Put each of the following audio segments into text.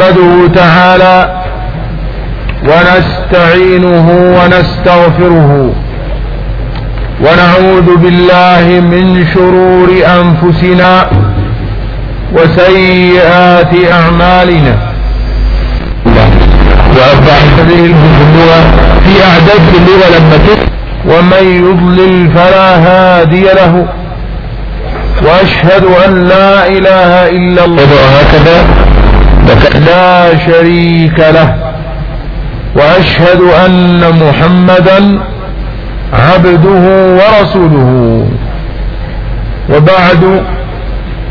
نحمده تعالى ونستعينه ونستغفره ونعوذ بالله من شرور أنفسنا وسيئات أعمالنا. وأربع هذه اللغة في أعداد اللغة لما ومن يضلل فلا هادي له. وأشهد أن لا إله إلا الله. لا شريك له وأشهد أن محمدا عبده ورسوله. وبعد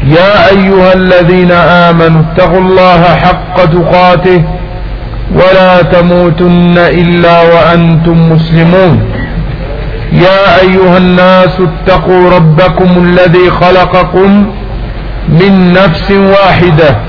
يا أيها الذين آمنوا اتقوا الله حق تقاته ولا تموتن إلا وأنتم مسلمون. يا أيها الناس اتقوا ربكم الذي خلقكم من نفس واحدة.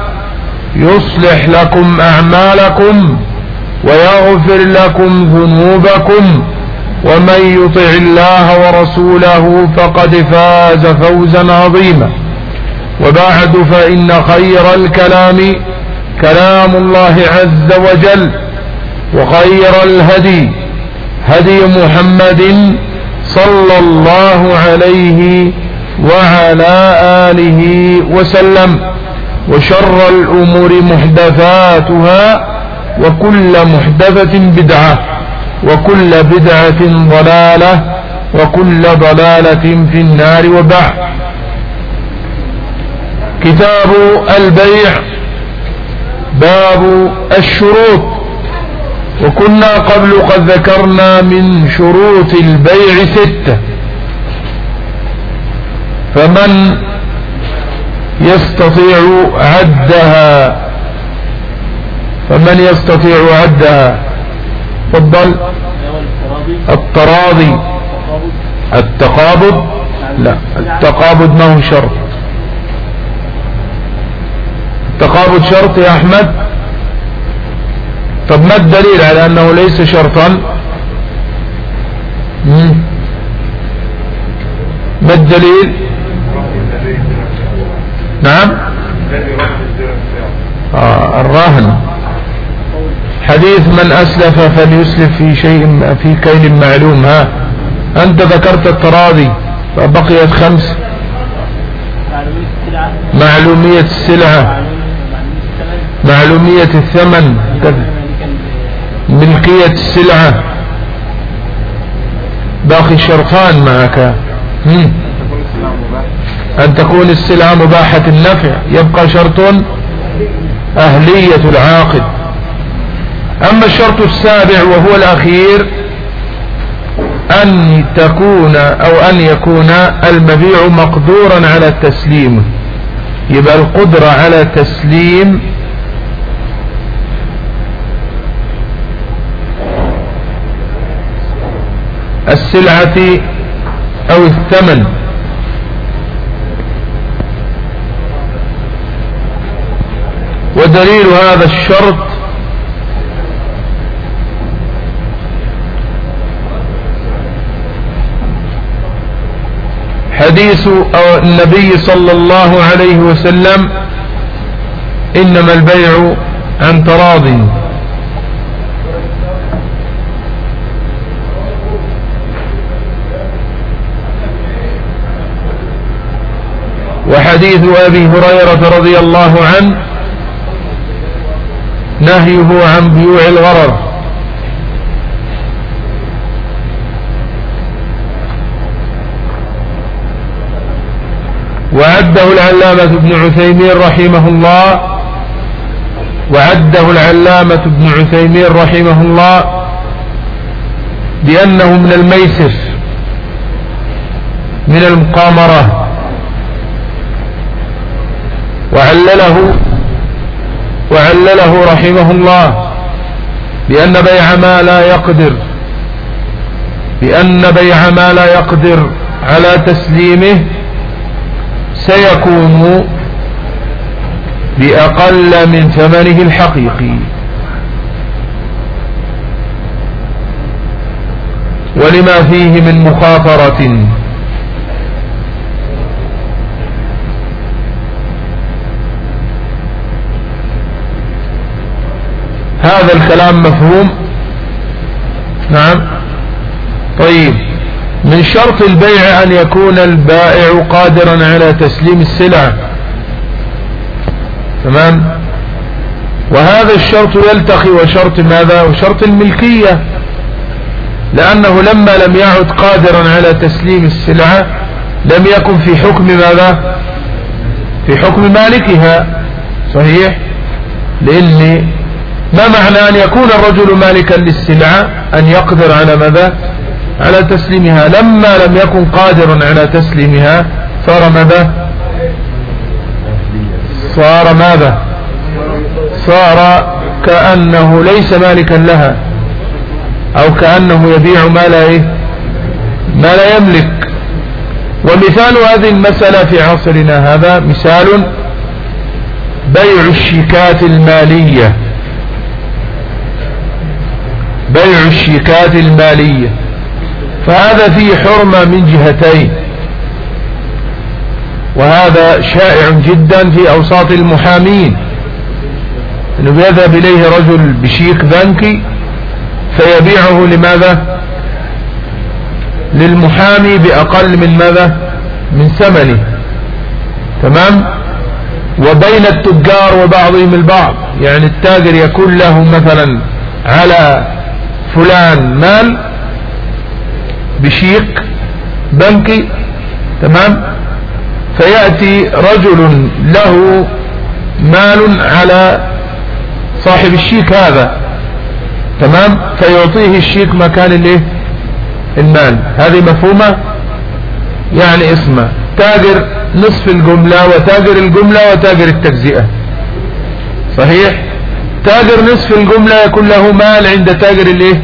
يصلح لكم أعمالكم ويغفر لكم ذنوبكم ومن يطع الله ورسوله فقد فاز فوزا عظيما. وبعد فإن خير الكلام كلام الله عز وجل وخير الهدي هدي محمد صلى الله عليه وعلى آله وسلم. وشر الأمور محدثاتها وكل محدثة بدعة وكل بدعة ضلالة وكل ضلالة في النار وبعد. كتاب البيع باب الشروط. وكنا قبل قد ذكرنا من شروط البيع ستة. فمن يستطيع عدها. فمن يستطيع عدها؟ تفضل. التراضي. التقابض؟ لا. التقابض ما هو شرط. التقابض شرط يا أحمد؟ طب ما الدليل على أنه ليس شرطا؟ ما الدليل؟ نعم. آه الراهن. حديث من أسلف فليسلف في شيء في كيل معلوم. ها أنت ذكرت التراضي فبقيت خمس. معلومية السلعة. معلومية الثمن. ملكية السلعة. باقي شرطان معك. أن تكون السلعة مباحة النفع. يبقى شرط أهلية العاقد. أما الشرط السابع وهو الأخير أن تكون أو أن يكون المبيع مقدورا على التسليم. يبقى القدرة على تسليم السلعة أو الثمن. ودليل هذا الشرط حديث النبي صلى الله عليه وسلم إنما البيع عن تراضٍ. وحديث أبي هريرة رضي الله عنه نهيه عن بيوع الغرر. وعده العلامة ابن عثيمين رحمه الله. وعده العلامة ابن عثيمين رحمه الله بأنه من الميسر من المقامرة. وعلله وعلله رحمه الله بأن بيع ما لا يقدر بأن بيع ما لا يقدر على تسليمه سيكون بأقل من ثمنه الحقيقي. ولما فيه من مخاطرة هذا الكلام مفهوم؟ نعم. طيب. من شرط البيع أن يكون البائع قادرا على تسليم السلعة تمام؟ وهذا الشرط يلتقي وشرط ماذا؟ وشرط الملكية. لأنه لما لم يعد قادرا على تسليم السلعة لم يكن في حكم ماذا؟ في حكم مالكها. صحيح؟ لأن ما معنى أن يكون الرجل مالكا للسلعة أن يقدر على ماذا؟ على تسليمها. لما لم يكن قادرا على تسليمها صار ماذا؟ صار ماذا؟ صار كأنه ليس مالكا لها أو كأنه يبيع ما لا إيه؟ ما لا يملك. ومثال هذه المسألة في عصرنا هذا مثال بيع الشيكات المالية. بيع الشيكات المالية. فهذا فيه حرمة من جهتين. وهذا شائع جدا في أوساط المحامين. أنه يذهب إليه رجل بشيك بنكي فيبيعه لماذا؟ للمحامي بأقل من ماذا؟ من ثمنه. تمام؟ وبين التجار وبعضهم البعض. يعني التاجر يكون له مثلا على فلان مال بشيك بنكي تمام؟ فيأتي رجل له مال على صاحب الشيك هذا تمام؟ فيعطيه الشيك مكان الايه؟ المال. هذه مفهومة؟ يعني اسمه تاجر نصف الجملة وتاجر الجملة وتاجر التجزئة. صحيح؟ تاجر نصف الجملة يكون له مال عند تاجر الايه؟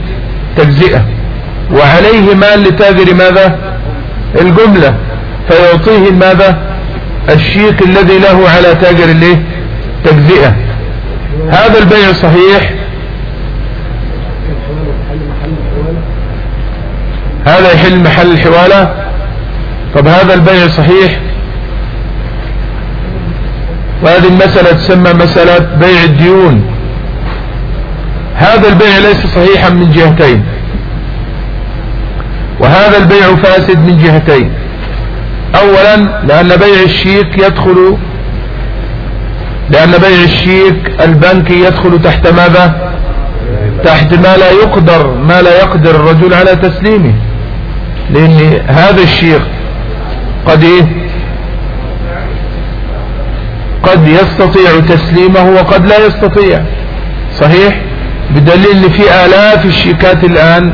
تجزئة. وعليه مال لتاجر ماذا؟ الجملة. فيعطيه ماذا؟ الشيك الذي له على تاجر الايه؟ تجزئة. هذا البيع صحيح؟ هذا يحل محل الحوالة؟ طب هذا البيع صحيح؟ وهذه المسألة تسمى مسألة بيع الديون. هذا البيع ليس صحيحا من جهتين. وهذا البيع فاسد من جهتين. اولا لأن بيع الشيك يدخل لأن بيع الشيك البنكي يدخل تحت ماذا؟ تحت ما لا يقدر ما لا يقدر الرجل على تسليمه. لأن هذا الشيك قد إيه؟ قد يستطيع تسليمه وقد لا يستطيع. صحيح؟ بدليل في آلاف الشيكات الآن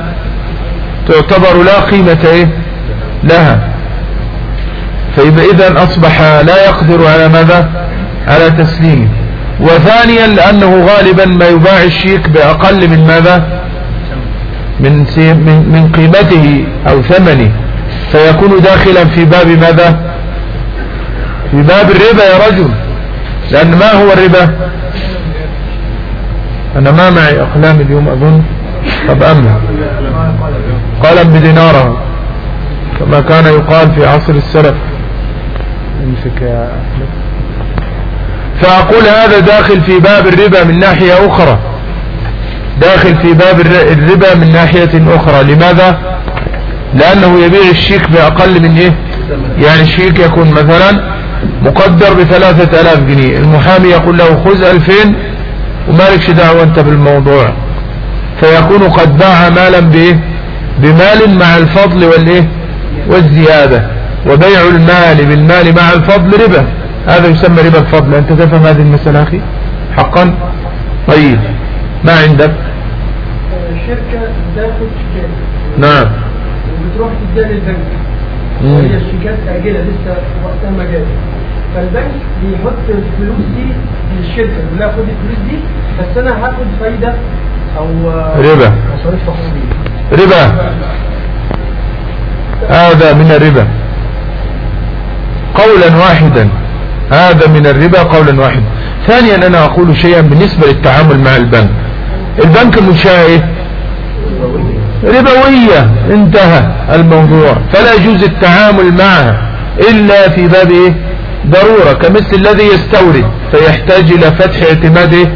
تعتبر لا قيمة إيه؟ لها. فإذا إذا أصبح لا يقدر على ماذا؟ على تسليمه وثانيا لأنه غالبا ما يباع الشيك بأقل من ماذا؟ من, من, من قيمته أو ثمنه. فيكون داخلا في باب ماذا؟ في باب الربا يا رجل. لأن ما هو الربا؟ أنا ما معي أقلام اليوم أظن طب أمنا قلم بديناره كما كان يقال في عصر السلف. أمسك يا أحمد. فأقول هذا داخل في باب الربا من ناحية أخرى. داخل في باب الربا من ناحية أخرى. لماذا؟ لأنه يبيع الشيك بأقل من إيه؟ يعني الشيك يكون مثلا مقدر بثلاثة ألاف جنيه. المحامي يقول له خذ ألفين ومالكش دعوة أنت بالموضوع. فيكون قد باع مالا بإيه بمال مع الفضل والإيه؟ والزيادة. وبيع المال بالمال مع الفضل ربا. هذا يسمى ربا الفضل. أنت تفهم هذه المسألة أخي؟ حقا؟ طيب. ما عندك؟ الشركة تاخد شيكات. نعم. وبتروح تديها للبنك وهي الشيكات تأجلها لسه وقتها ما جاش فالبنك بيحط الفلوس دي للشركه يقول لها خد الفلوس دي بس أنا هاخد فايدة أو ربا. مصاريف ربا. هذا من الربا. قولا واحدا. هذا من الربا قولا واحدا. ثانيا أنا أقول شيئا بالنسبة للتعامل مع البنك. البنك إيه ربوية. انتهى الموضوع. فلا يجوز التعامل معها إلا في باب إيه؟ ضرورة كمثل الذي يستورد فيحتاج إلى فتح اعتماد إيه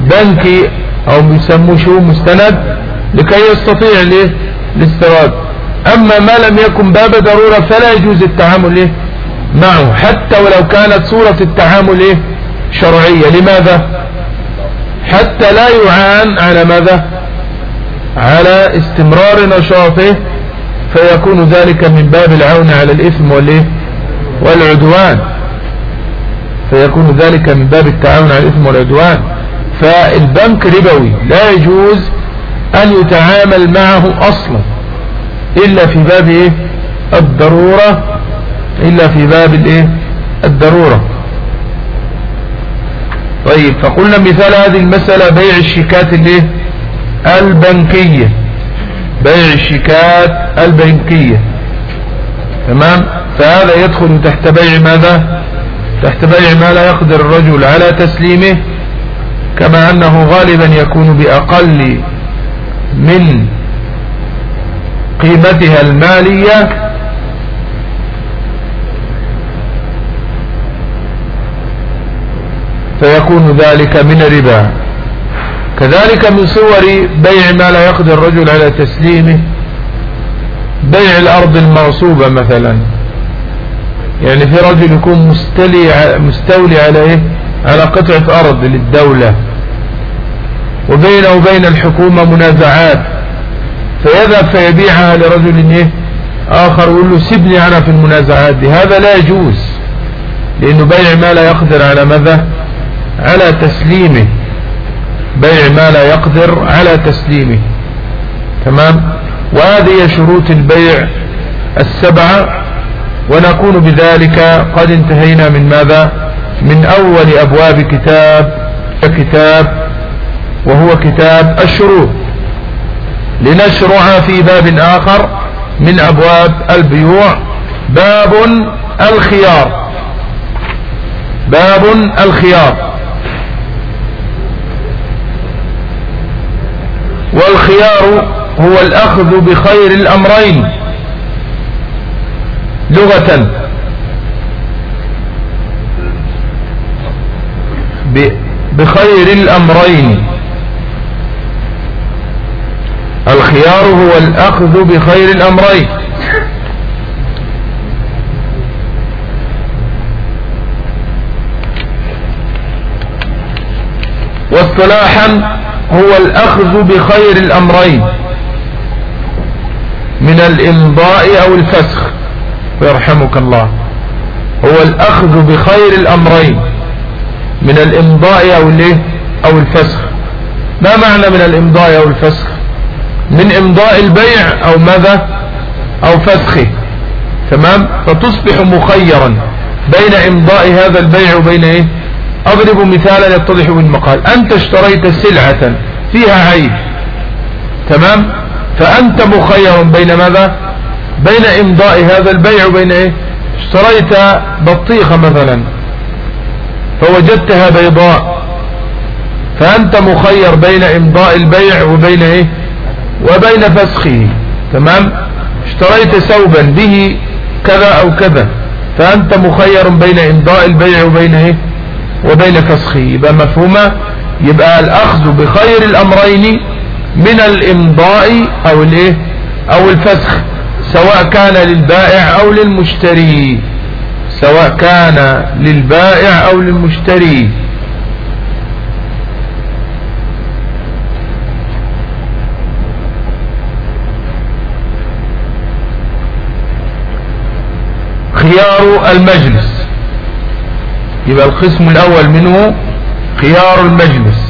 بنكي أو يسموه شو مستند لكي يستطيع الايه الاستيراد أما ما لم يكن باب ضرورة فلا يجوز التعامل معه حتى ولو كانت صورة التعامل شرعية. لماذا؟ حتى لا يعان على ماذا؟ على استمرار نشاطه فيكون ذلك من باب العون على الإثم والإيه؟ والعدوان. فيكون ذلك من باب التعاون على الإثم والعدوان. فالبنك ربوي لا يجوز أن يتعامل معه أصلا. إلا في باب إيه؟ الضرورة. إلا في باب الإيه؟ الضرورة. طيب فقلنا مثال هذه المسألة بيع الشيكات الإيه؟ البنكية. بيع الشيكات البنكية. تمام؟ فهذا يدخل تحت بيع ماذا؟ تحت بيع ما لا يقدر الرجل على تسليمه كما أنه غالبا يكون بأقل من قيمتها المالية. فيكون ذلك من الربا كذلك من صور بيع ما لا يقدر الرجل على تسليمه. بيع الأرض المغصوبة مثلا. يعني في رجل يكون مستلي مستولي على إيه على قطعة أرض للدولة. وبينه وبين الحكومة منازعات. فيذهب فيبيعها لرجل إيه؟ آخر ويقول له سيبني أنا في المنازعات دي. هذا لا يجوز. لأنه بيع ما لا يقدر على ماذا؟ على تسليمه. بيع ما لا يقدر على تسليمه. تمام؟ وهذه شروط البيع السبعة ونكون بذلك قد انتهينا من ماذا؟ من أول أبواب كتاب كتاب وهو كتاب الشروط. لنشرع في باب آخر من أبواب البيوع. باب الخيار. باب الخيار. والخيار هو الأخذ بخير الأمرين. لغة. بخير الأمرين. الخيار هو الأخذ بخير الأمرين. واصطلاحا هو الأخذ بخير الأمرين. من الإمضاء أو الفسخ. ويرحمك الله. هو الأخذ بخير الأمرين. من الإمضاء أو الايه أو الفسخ. ما معنى من الإمضاء أو الفسخ؟ من إمضاء البيع أو ماذا؟ أو فسخه. تمام؟ فتصبح مخيرا بين إمضاء هذا البيع وبين إيه؟ أضرب مثالا يتضح بالمقال أنت اشتريت سلعة فيها عيب. تمام؟ فأنت مخير بين ماذا؟ بين إمضاء هذا البيع وبين إيه؟ اشتريت بطيخة مثلا فوجدتها بيضاء فأنت مخير بين إمضاء البيع وبين إيه؟ وبين فسخه. تمام؟ اشتريت ثوبا به كذا أو كذا. فأنت مخير بين إمضاء البيع وبين إيه؟ وبين فسخه. يبقى مفهومة؟ يبقى الأخذ بخير الأمرين من الإمضاء أو الإيه؟ أو الفسخ سواء كان للبائع أو للمشتري. سواء كان للبائع أو للمشتري. خيار المجلس. يبقى القسم الأول منه خيار المجلس.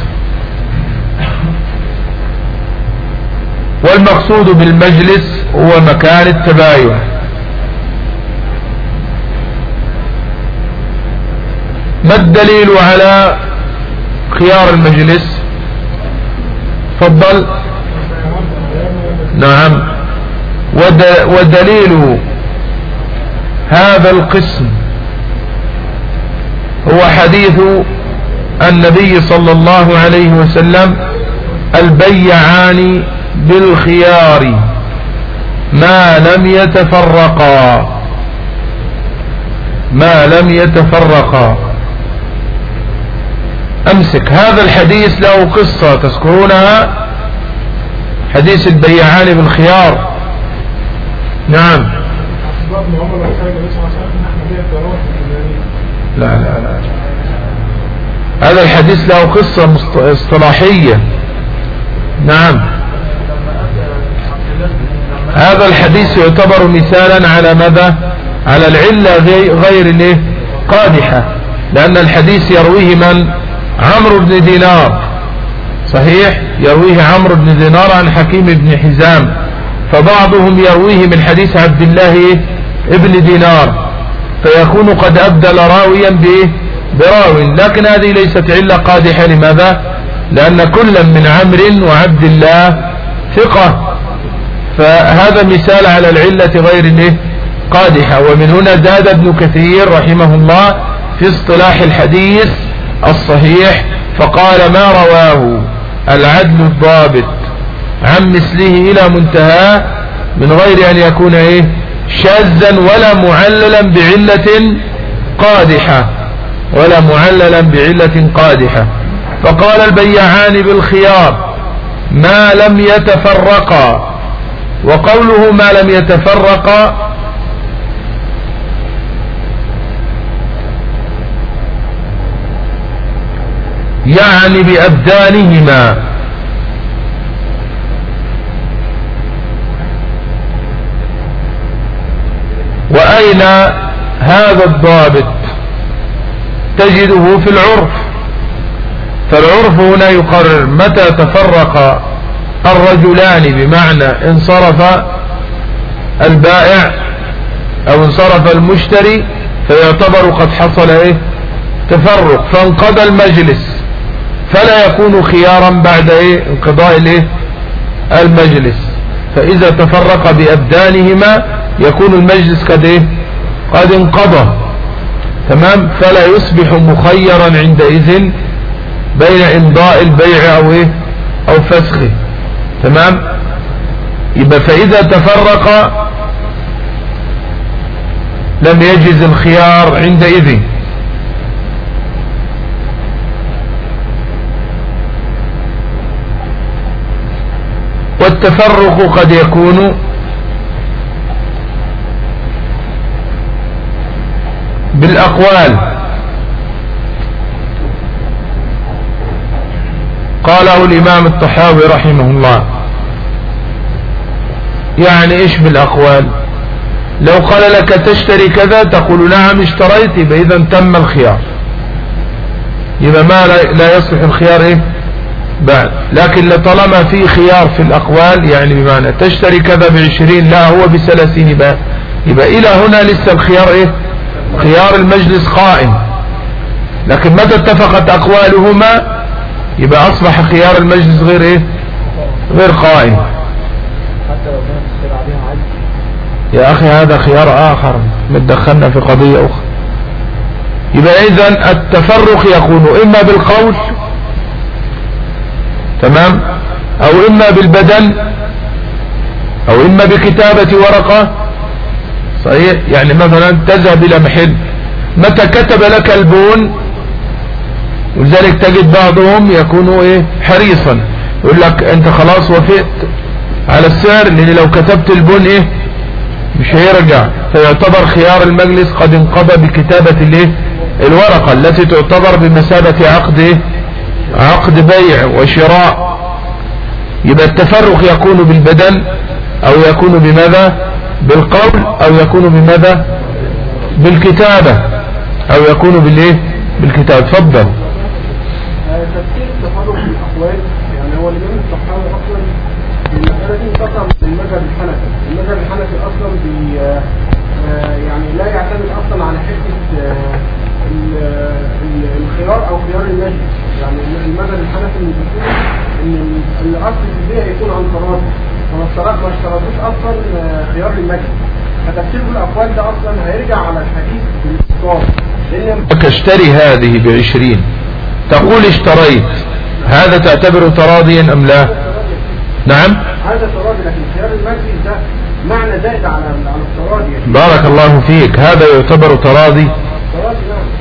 والمقصود بالمجلس هو مكان التباين. ما الدليل على خيار المجلس؟ تفضل. نعم. ودليل هذا القسم هو حديث النبي صلى الله عليه وسلم البيعان بالخيار ما لم يتفرقا. ما لم يتفرقا. أمسك. هذا الحديث له قصة تذكرونها. حديث البيعان بالخيار نعم. لا لا لا. هذا الحديث له قصة اصطلاحية. نعم. هذا الحديث يعتبر مثالا على ماذا؟ على العلة غير الايه قادحة لأن الحديث يرويه من؟ عمرو بن دينار. صحيح؟ يرويه عمرو بن دينار عن حكيم بن حزام فبعضهم يرويه من حديث عبد الله ابن دينار فيكون قد أبدل راويا به براو لكن هذه ليست علة قادحة لماذا؟ لأن كلا من عمرو وعبد الله ثقة. فهذا مثال على العلة غير قادحة. ومن هنا زاد ابن كثير رحمه الله في اصطلاح الحديث الصحيح فقال ما رواه العدل الضابط عن مثله إلى منتهى من غير أن يكون إيه؟ شاذا ولا معللا بعلة قادحة ولا معللا بعلة قادحة. فقال البيعان بالخيار ما لم يتفرقا وقوله ما لم يتفرقا يعني بأبدانهما. وأين هذا الضابط؟ تجده في العرف. فالعرف هنا يقرر متى تفرق. الرجلان بمعنى انصرف البائع أو انصرف المشتري فيعتبر قد حصل إيه؟ تفرق. فانقضى المجلس. فلا يكون خيارا بعد إيه؟ انقضاء الإيه؟ المجلس. فإذا تفرق بأبدانهما يكون المجلس قد إيه؟ قد انقضى. تمام؟ فلا يصبح مخيرا عندئذ بين إمضاء البيع أو إيه؟ أو فسخه. تمام؟ يبقى فإذا تفرق لم يجز الخيار عندئذ. والتفرق قد يكون بالأقوال. قاله الإمام الطحاوي رحمه الله. يعني إيش بالأقوال؟ لو قال لك تشتري كذا تقول نعم اشتريت إذا تم الخيار. يبقى ما لا يصلح الخيار إيه؟ بعد. لكن لطالما في خيار في الأقوال يعني بمعنى تشتري كذا بعشرين لا هو بثلاثين يبقى يبقى إلى هنا لسه الخيار إيه؟ خيار المجلس قائم. لكن متى اتفقت أقوالهما؟ يبقى أصبح خيار المجلس غير إيه؟ غير قائم. يا أخي هذا خيار آخر متدخلنا في قضية أخرى. يبقى إذا التفرق يكون إما بالقول تمام؟ أو إما بالبدن أو إما بكتابة ورقة. صحيح؟ يعني مثلا تذهب إلى محل متى كتب لك البون؟ ولذلك تجد بعضهم يكون إيه؟ حريصا. يقول لك أنت خلاص وفقت. على السعر لأن لو كتبت البون إيه؟ مش هيرجع. فيعتبر خيار المجلس قد انقضى بكتابة الإيه؟ الورقة التي تعتبر بمثابة عقد إيه؟ عقد بيع وشراء. يبقى التفرق يكون بالبدن أو يكون بماذا؟ بالقول أو يكون بماذا؟ بالكتابة أو يكون بالإيه؟ بالكتابة تفضل. التفرق في الأقوال يعني هو الامام الصحابي دي انتقى من المذهب الحنفي. المذهب الحنفي أصلا بي يعني لا يعتمد أصلا على حتة ال ال خيار المجلس. يعني المذهب الحنفي من بيقول إن الأصل في البيع يكون عن تراضي فما اشترط ما اشترطوش أصلا آه، خيار المجلس. فتفسير الأقوال ده أصلا هيرجع على الحديث بالاستطار لأن اشتري هذه بعشرين. تقول اشتريت. هذا تعتبره تراضيا أم لا؟ نعم. هذا تراضي لكن خيار المجلس ده معنى زائد على على التراضي يعني. بارك الله فيك. هذا يعتبر تراضي؟ نعم.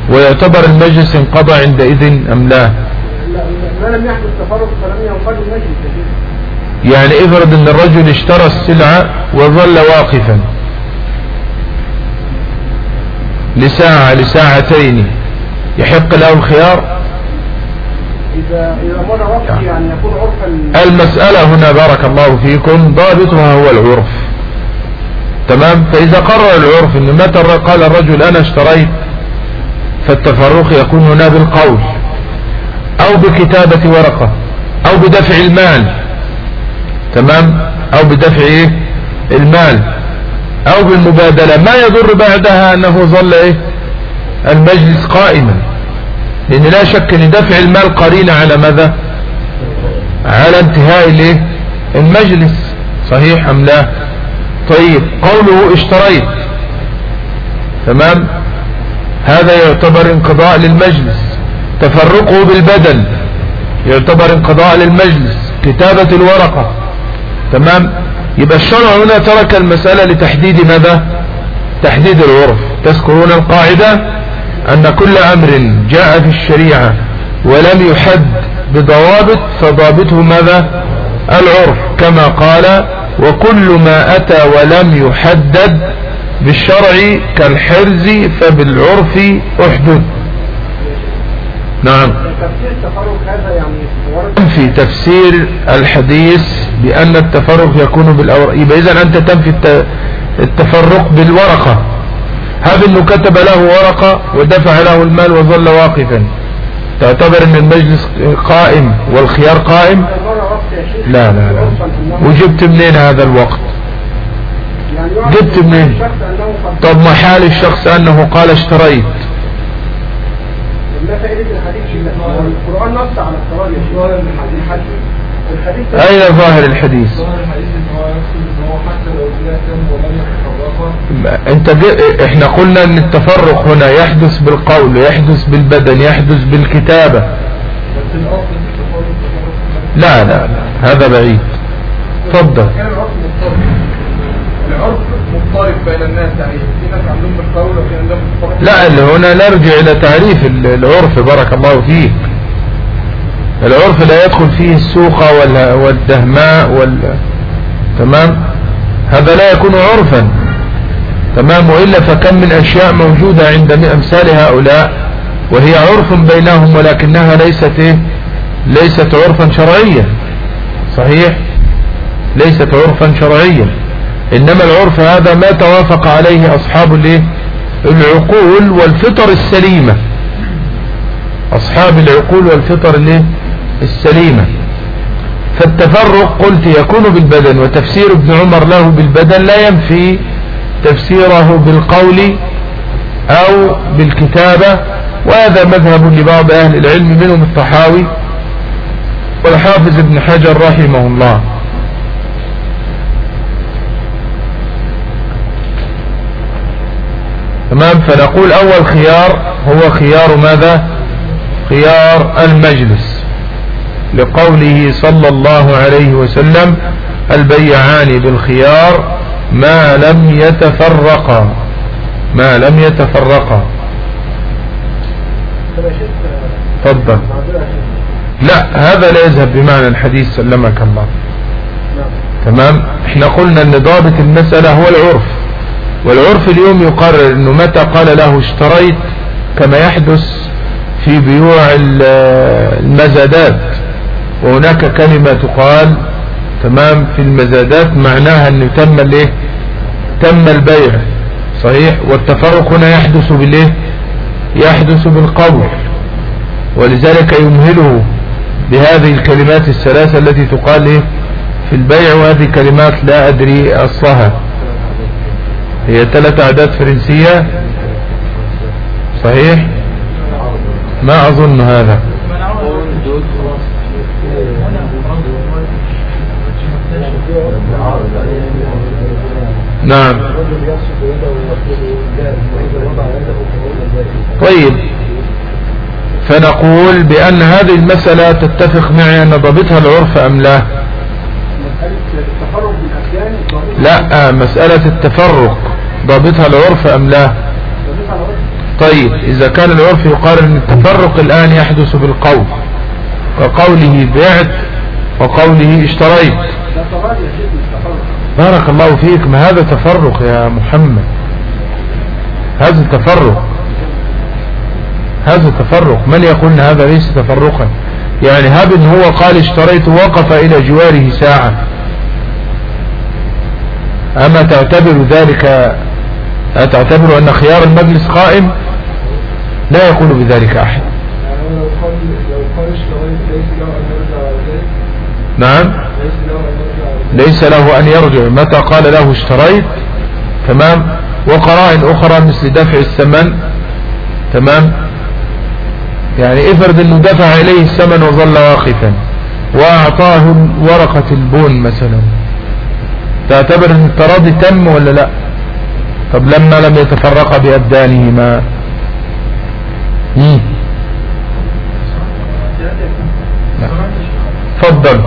ويعتبر المجلس انقضى عندئذ أم لا؟ ما لم يحدث تفرق فلم ينقضي المجلس. يعني افرض إن الرجل اشترى السلعة وظل واقفا. لساعة لساعتين. يحق له الخيار؟ إذا إذا مر وقت يعني يكون عرفا المسألة هنا بارك الله فيكم. ضابطها هو العرف. تمام؟ فإذا قرر العرف أن متى قال الرجل أنا اشتريت فالتفرق يكون هنا بالقول. أو بكتابة ورقة أو بدفع المال. تمام؟ أو بدفع إيه؟ المال. أو بالمبادلة. ما يضر بعدها أنه ظل إيه؟ المجلس قائما. لأن لا شك أن دفع المال قرينة على ماذا؟ على انتهاء الايه المجلس. صحيح أم لا؟ طيب قوله اشتريت. تمام؟ هذا يعتبر انقضاء للمجلس. تفرقه بالبدن يعتبر انقضاء للمجلس. كتابة الورقة. تمام؟ يبقى الشرع هنا ترك المسألة لتحديد ماذا؟ تحديد العرف. تذكرون القاعدة؟ أن كل أمر جاء في الشريعة ولم يحد بضوابط فضابطه ماذا؟ العرف كما قال وكل ما أتى ولم يحدد بالشرع كالحرز فبالعرف أحدث. نعم. في تفسير الحديث بأن التفرق يكون بالأورق إذا أنت تنفي الت- التفرق بالورقة. هذا أنه كتب له ورقة ودفع له المال وظل واقفا. تعتبر أن المجلس قائم والخيار قائم؟ لا لا لا. أنه- وجبت منين هذا الوقت؟ جبت منين؟ أنه طب ما حال الشخص أنه قال اشتريت. القرآن نص على أين ظاهر الحديث؟ ظاهر الحديث ان ان هو حتى لو يتفرقا انت إحنا قلنا ان التفرق هنا يحدث بالقول يحدث بالبدن يحدث بالكتابة. لا لا هذا بعيد. تفضل. لا اللي هنا نرجع إلى تعريف ال- العرف بارك الله فيك. العرف لا يدخل فيه السوقة وال- والدهماء وال تمام؟ هذا لا يكون عرفا. تمام وإلا فكم من أشياء موجودة عند أمثال هؤلاء وهي عرف بينهم ولكنها ليست إيه؟ ليست عرفا شرعيا صحيح ليست عرفا شرعيا إنما العرف هذا ما توافق عليه أصحاب؟ العقول والفطر السليمة أصحاب العقول والفطر؟ السليمة فالتفرق قلت يكون بالبدن وتفسير ابن عمر له بالبدن لا ينفي تفسيره بالقول أو بالكتابة وهذا مذهب لبعض أهل العلم منهم الطحاوي والحافظ ابن حجر رحمه الله. تمام؟ فنقول أول خيار هو خيار ماذا؟ خيار المجلس لقوله صلى الله عليه وسلم البيعان بالخيار ما لم يتفرقا ما لم يتفرقا تفضل. لا هذا لا يذهب بمعنى الحديث سلمك الله. تمام؟ إحنا قلنا إن ضابط المسألة هو العرف. والعرف اليوم يقرر إنه متى قال له اشتريت كما يحدث في بيوع ال- المزادات. وهناك كلمة تقال تمام في المزادات معناها إنه تم الإيه؟ تم البيع. صحيح؟ والتفرق هنا يحدث بالإيه؟ يحدث بالقول ولذلك يمهله بهذه الكلمات الثلاثة التي تقال إيه؟ في البيع. وهذه كلمات لا أدري أصلها. هي ثلاث أعداد فرنسية. صحيح؟ ما أظن هذا. نعم. طيب. فنقول بأن هذه المسألة تتفق معي أن ضبطها العرف أم لا؟ لا مسألة التفرق. ضابطها العرف أم لا؟ طيب إذا كان العرف يقارن أن التفرق الآن يحدث بالقول كقوله بعت وقوله اشتريت. بارك الله فيك. ما هذا تفرق يا محمد؟ هذا تفرق. هذا تفرق. من يقول هذا ليس تفرقا؟ يعني هب إن هو قال اشتريت وقف إلى جواره ساعة. أما تعتبر ذلك أتعتبر أن خيار المجلس قائم؟ لا يقول بذلك أحد. نعم. ليس له أن يرجع. متى قال له اشتريت؟ تمام. وقرائن أخرى مثل دفع الثمن. تمام. يعني افرض أنه دفع إليه الثمن وظل واقفا. وأعطاه ورقة البون مثلا. تعتبر أن التراضي تم ولا لا؟ طب لما لم يتفرق بأبدانهما؟ تفضل.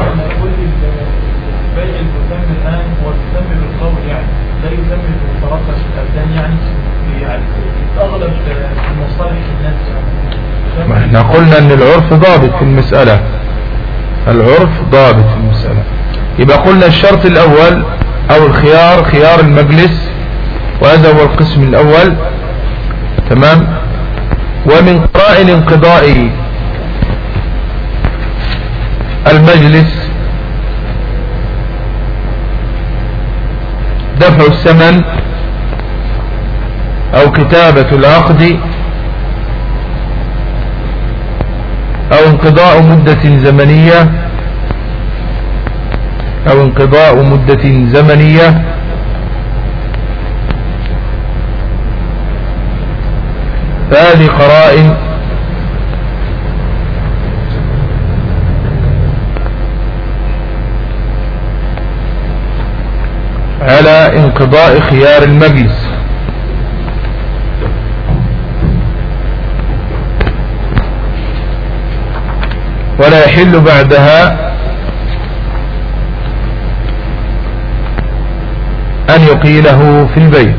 إحنا قلنا ان العرف ضابط في المسألة. العرف ضابط في المسألة. يبقى قلنا الشرط الأول أو الخيار خيار المجلس وهذا هو القسم الأول. تمام؟ ومن قرائن انقضاء المجلس دفع الثمن أو كتابة العقد أو انقضاء مدة زمنية. أو انقضاء مدة زمنية. فهذه قرائن. على انقضاء خيار المجلس. ولا يحل بعدها أن يقيله في البيت.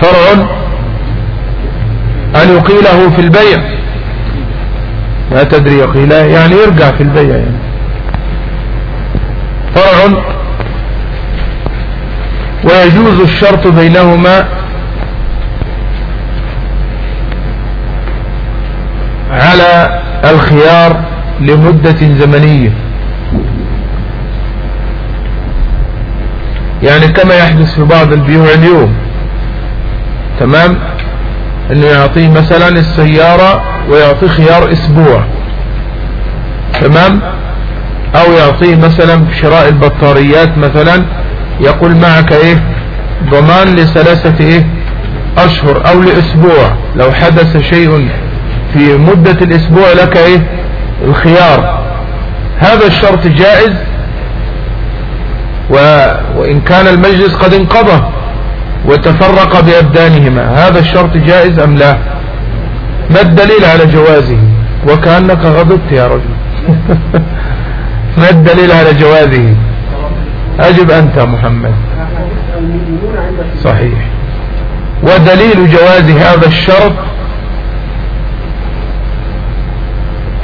فرع أن يقيله في البيع. ما تدري يقيله يعني يرجع في البيع يعني. فرع ويجوز الشرط بينهما. على الخيار لمدة زمنية. يعني كما يحدث في بعض البيوع اليوم. تمام؟ إنه يعطيه مثلا السيارة ويعطيه خيار أسبوع. تمام؟ أو يعطيه مثلا شراء البطاريات مثلا يقول معك إيه؟ ضمان لثلاثة إيه؟ أشهر أو لأسبوع. لو حدث شيء في مدة الأسبوع لك إيه؟ الخيار. هذا الشرط جائز؟ و... وإن كان المجلس قد انقضى وتفرق بأبدانهما. هذا الشرط جائز أم لا؟ ما الدليل على جوازه؟ وكأنك غضبت يا رجل. ما الدليل على جوازه؟ أجب أنت محمد. صحيح. ودليل جواز هذا الشرط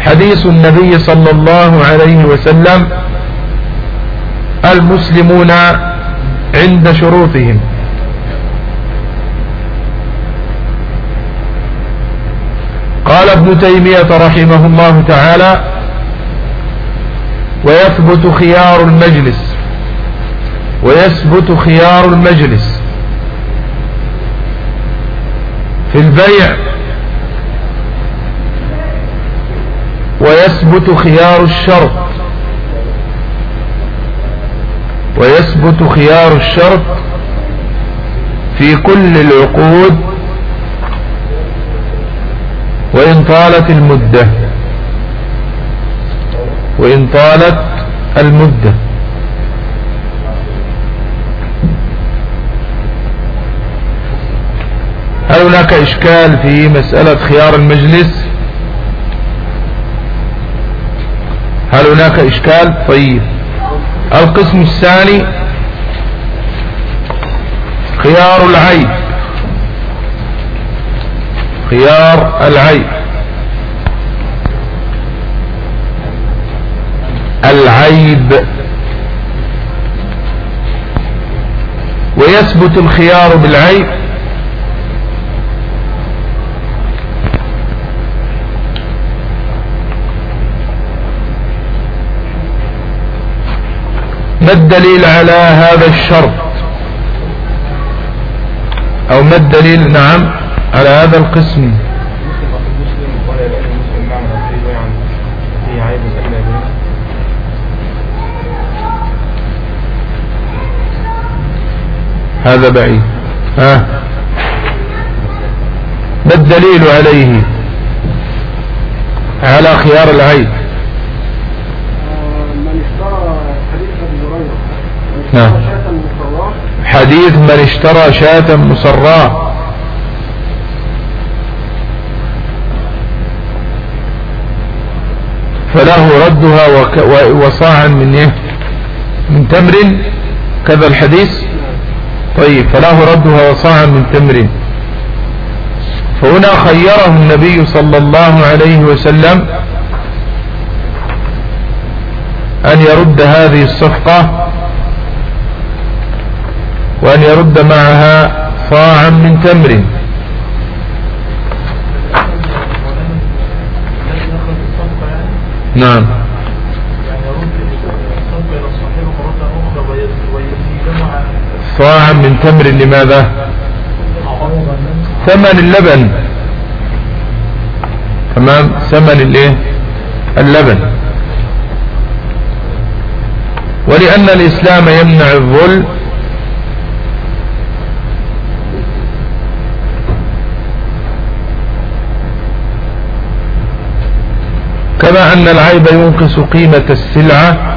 حديث النبي صلى الله عليه وسلم المسلمون عند شروطهم. قال ابن تيمية رحمه الله تعالى ويثبت خيار المجلس. ويثبت خيار المجلس في البيع. ويثبت خيار الشرط. ويثبت خيار الشرط في كل العقود وإن طالت المدة. وإن طالت المدة. هل هناك إشكال في مسألة خيار المجلس؟ هل هناك إشكال؟ طيب. القسم الثاني خيار العيب. خيار العيب. العيب. ويثبت الخيار بالعيب. ما الدليل على هذا الشرط؟ أو ما الدليل؟ نعم على هذا القسم. هذا بعيد. ها؟ ما الدليل عليه؟ على خيار العيب نعم. حديث من اشترى شاة مصراة. فله ردها وصاعا من إيه؟ من تمر. كذا الحديث. طيب فله ردها وصاعا من تمر. فهنا خيره النبي صلى الله عليه وسلم أن يرد هذه الصفقة وأن يرد معها صاعا من تمر. نعم. صاعا من تمر لماذا؟ ثمن اللبن. تمام؟ ثمن الايه؟ اللبن. ولأن الإسلام يمنع الظلم كما أن العيب ينقص قيمة السلعة.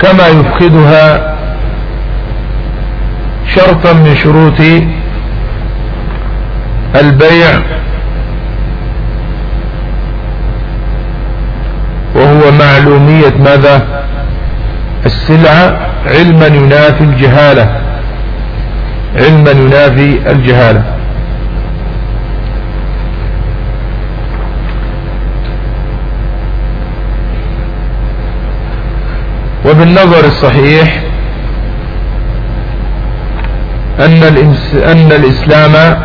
كما يفقدها شرطا من شروط البيع وهو معلومية ماذا؟ السلعة علما ينافي الجهالة. علما ينافي الجهالة. وبالنظر الصحيح أن, أن الإسلام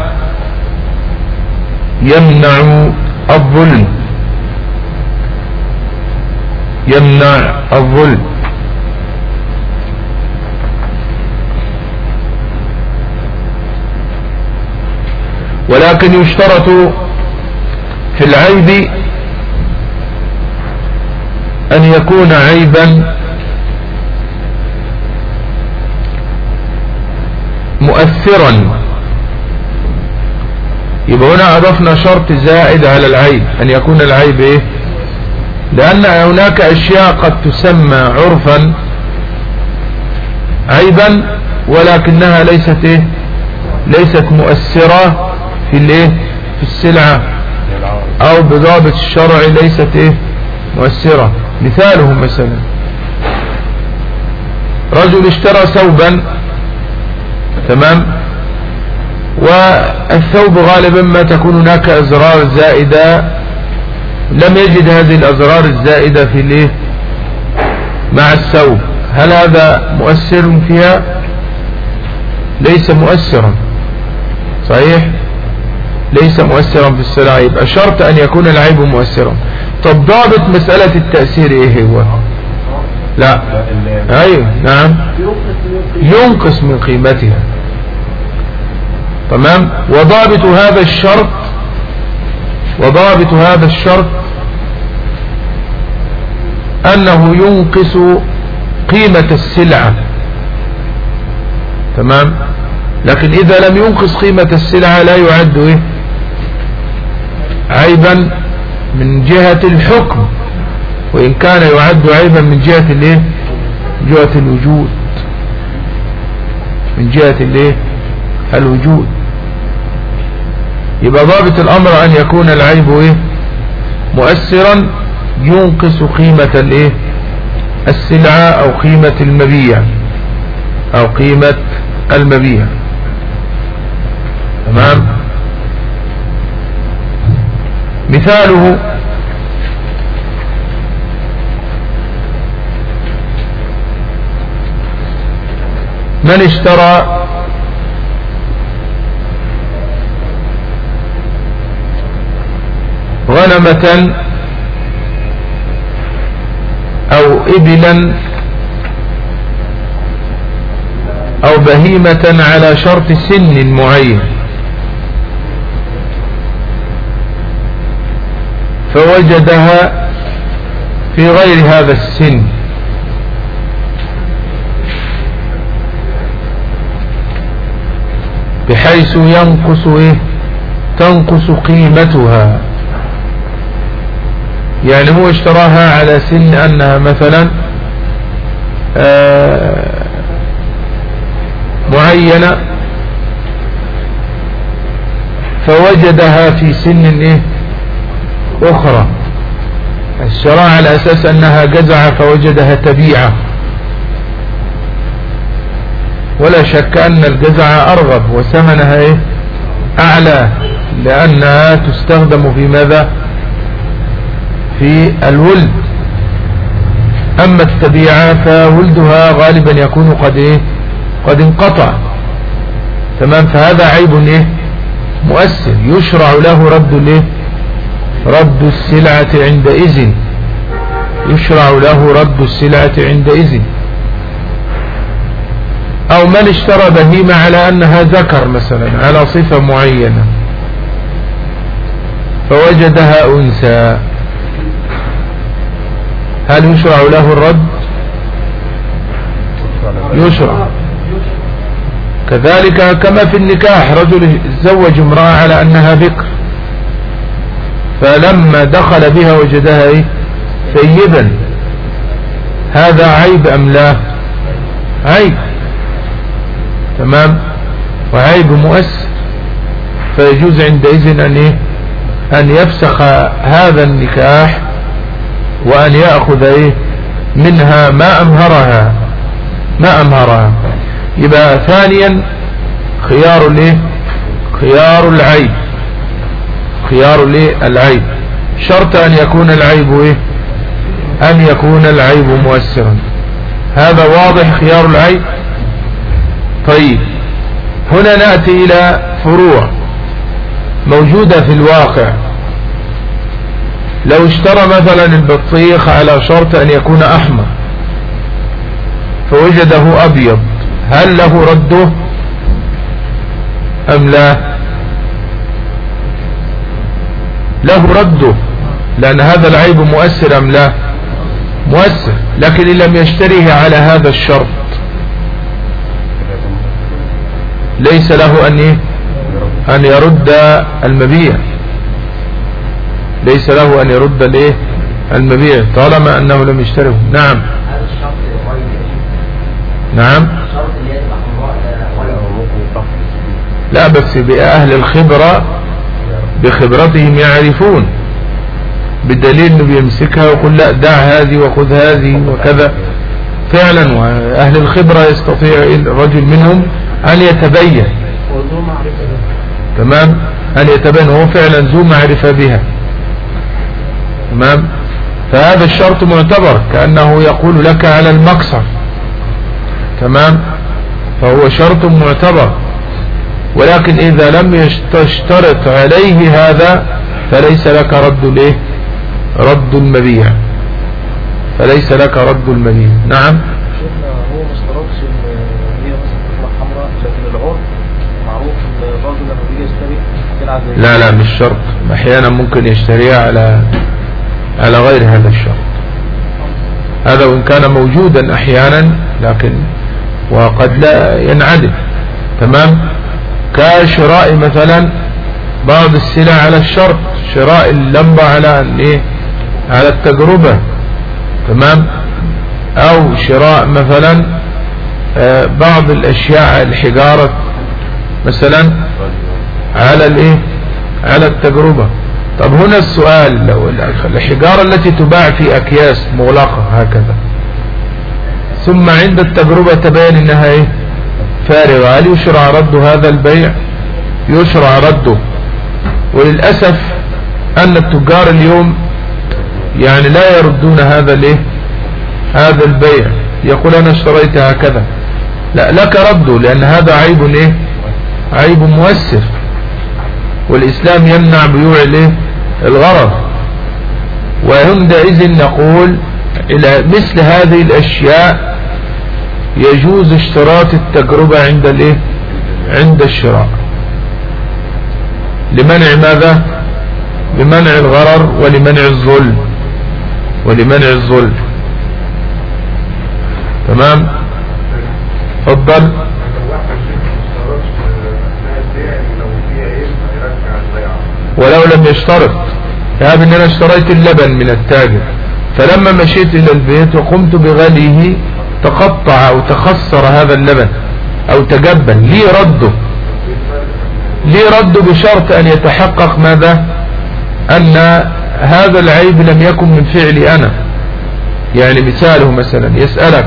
يمنع الظلم. يمنع الظلم. ولكن يشترط في العيب أن يكون عيبا مؤثرا. يبقى هنا أضفنا شرط زائد على العيب أن يكون العيب إيه؟ لأن هناك أشياء قد تسمى عرفا عيبا ولكنها ليست إيه؟ ليست مؤثرة. في الايه؟ في السلعة. أو بضابط الشرع ليست إيه؟ مؤثرة. مثاله مثلا. رجل اشترى ثوبا تمام؟ والثوب غالبا ما تكون هناك أزرار زائدة. لم يجد هذه الأزرار الزائدة في الايه؟ مع الثوب. هل هذا مؤثر فيها؟ ليس مؤثرا. صحيح؟ ليس مؤثرا في السلعة يبقى شرط أن يكون العيب مؤثرا. طب ضابط مسألة التأثير إيه هو؟ لا. أيوه نعم. ينقص من قيمتها. تمام؟ وضابط هذا الشرط وضابط هذا الشرط أنه ينقص قيمة السلعة. تمام؟ لكن إذا لم ينقص قيمة السلعة لا يعد إيه؟ عيبا من جهة الحكم وإن كان يعد عيبا من جهة الإيه؟ جهة الوجود. من جهة الإيه؟ الوجود. يبقى ضابط الأمر أن يكون العيب إيه؟ مؤثرا ينقص قيمة الإيه؟ السلعة أو قيمة المبيع أو قيمة المبيع. تمام؟ مثاله من اشترى غنمة أو إبلا أو بهيمة على شرط سن معين. فوجدها في غير هذا السن. بحيث ينقص إيه؟ تنقص قيمتها. يعني هو اشتراها على سن أنها مثلا آه، معينة فوجدها في سن إيه؟ أخرى. اشتراها على أساس أنها جزع فوجدها تبيعة. ولا شك أن الجزع أرغب وثمنها إيه؟ أعلى لأنها تستخدم في ماذا؟ في الولد. أما التبيعة فولدها غالبا يكون قد إيه؟ قد انقطع. تمام؟ فهذا عيب إيه؟ مؤثر. يشرع له رد الايه رد السلعة عندئذ. يشرع له رد السلعة عندئذ. أو من اشترى بهيمة على انها ذكر مثلا على صفة معينة. فوجدها انثى. هل يشرع له الرد يشرع. كذلك كما في النكاح رجل زوج امرأة على انها بكر فلما دخل بها وجدها إيه؟ سيدا. هذا عيب أم لا؟ عيب. تمام؟ وعيب مؤثر فيجوز عندئذ أن إيه؟ أن يفسخ هذا النكاح وأن يأخذ إيه؟ منها ما أمهرها. ما أمهرها. يبقى ثانيا خيار الإيه؟ خيار العيب. خيار الايه العيب شرط أن يكون العيب إيه؟ أن يكون العيب مؤثرا. هذا واضح خيار العيب؟ طيب. هنا نأتي إلى فروع موجودة في الواقع. لو اشترى مثلا البطيخ على شرط أن يكون أحمر فوجده أبيض هل له رده؟ أم لا؟ له رده لأن هذا العيب مؤثر أم لا؟ مؤثر. لكن إن لم يشتريه على هذا الشرط ليس له أن إيه؟ أن يرد المبيع. ليس له أن يرد الإيه؟ المبيع طالما أنه لم يشتره. نعم. نعم. لا بس بأهل الخبرة بخبرتهم يعرفون. بالدليل إنه بيمسكها ويقول لا دع هذه وخذ هذه وكذا. فعلا وأهل الخبرة يستطيع الرجل منهم أن يتبين. تمام؟ أن يتبين هو فعلا ذو معرفة بها. تمام؟ فهذا الشرط معتبر كأنه يقول لك على المقصر تمام؟ فهو شرط معتبر. ولكن إذا لم يشترط عليه هذا فليس لك رد الايه رد المبيع فليس لك رد المبيع نعم. هو ما اشترطش إن هي مثلا تطلع حمراء لكن العرف معروف الراجل لما بيجي يشتري لا لا مش شرط. أحيانا ممكن يشتريها على على غير هذا الشرط. هذا وإن كان موجودا أحيانا لكن وقد لا ينعدم. تمام؟ كشراء مثلا بعض السلع على الشرط شراء اللمبة على الايه على التجربة تمام؟ أو شراء مثلا آه، بعض الأشياء الحجارة مثلا على الإيه؟ على التجربة. طب هنا السؤال لو الحجارة التي تباع في أكياس مغلقة هكذا ثم عند التجربة تبين إنها إيه؟ فارغة. هل يشرع رد هذا البيع؟ يشرع رده. وللأسف أن التجار اليوم يعني لا يردون هذا الايه هذا البيع. يقول أنا اشتريت هكذا. لا لك رده لأن هذا عيب إيه عيب مؤثر والإسلام يمنع بيوع الايه الغرض. وعندئذ نقول إلى مثل هذه الأشياء يجوز اشتراط التجربة عند الايه؟ عند الشراء. لمنع ماذا؟ لمنع الغرر ولمنع الظلم. ولمنع الظلم. تمام؟ تفضل ولو لم يشترط. يا ان أنا اشتريت اللبن من التاجر. فلما مشيت إلى البيت وقمت بغليه تقطع أو تخسر هذا اللبن أو تجبن لي رده؟ لي رده بشرط أن يتحقق ماذا؟ أن هذا العيب لم يكن من فعلي أنا. يعني مثاله مثلا يسألك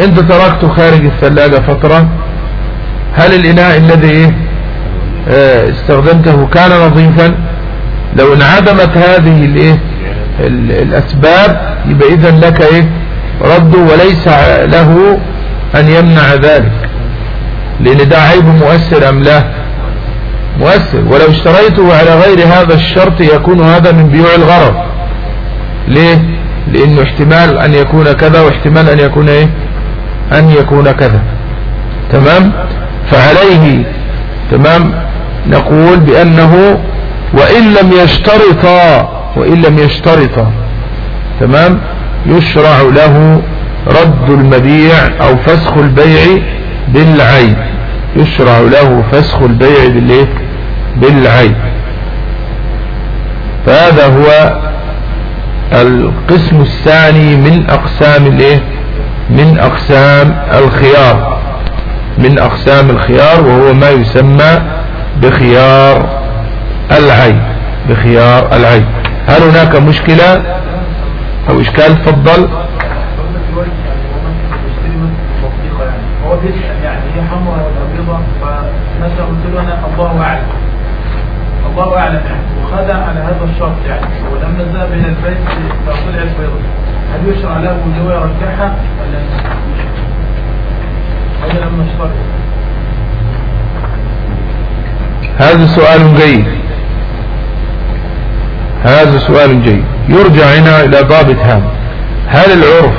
أنت تركته خارج الثلاجة فترة هل الإناء الذي آه استخدمته كان نظيفا؟ لو انعدمت هذه الايه الأسباب يبقى اذا لك إيه؟ رده وليس له أن يمنع ذلك. لأن ده عيب مؤثر أم لا؟ مؤثر. ولو اشتريته على غير هذا الشرط يكون هذا من بيوع الغرض. ليه؟ لأنه احتمال أن يكون كذا واحتمال أن يكون إيه؟ أن يكون كذا. تمام؟ فعليه. تمام؟ نقول بأنه وإن لم يشترطا وإن لم يشترطا تمام؟ يشرع له رد المبيع أو فسخ البيع بالعين يشرع له فسخ البيع بالإيه؟ بالعين فهذا هو القسم الثاني من أقسام الإيه؟ من أقسام الخيار. من أقسام الخيار وهو ما يسمى بخيار العين بخيار العين هل هناك مشكلة؟ أو إشكال تفضل. هو يعني هي فمثلا قلت له أنا الله اعلم الله اعلم على هذا الشرط يعني ولما ذهب إلى البيت هل يشرع له ان هو يرجعها ولا هذا سؤال جيد. هذا سؤال جيد. يرجع هنا إلى ضابط هام هل العرف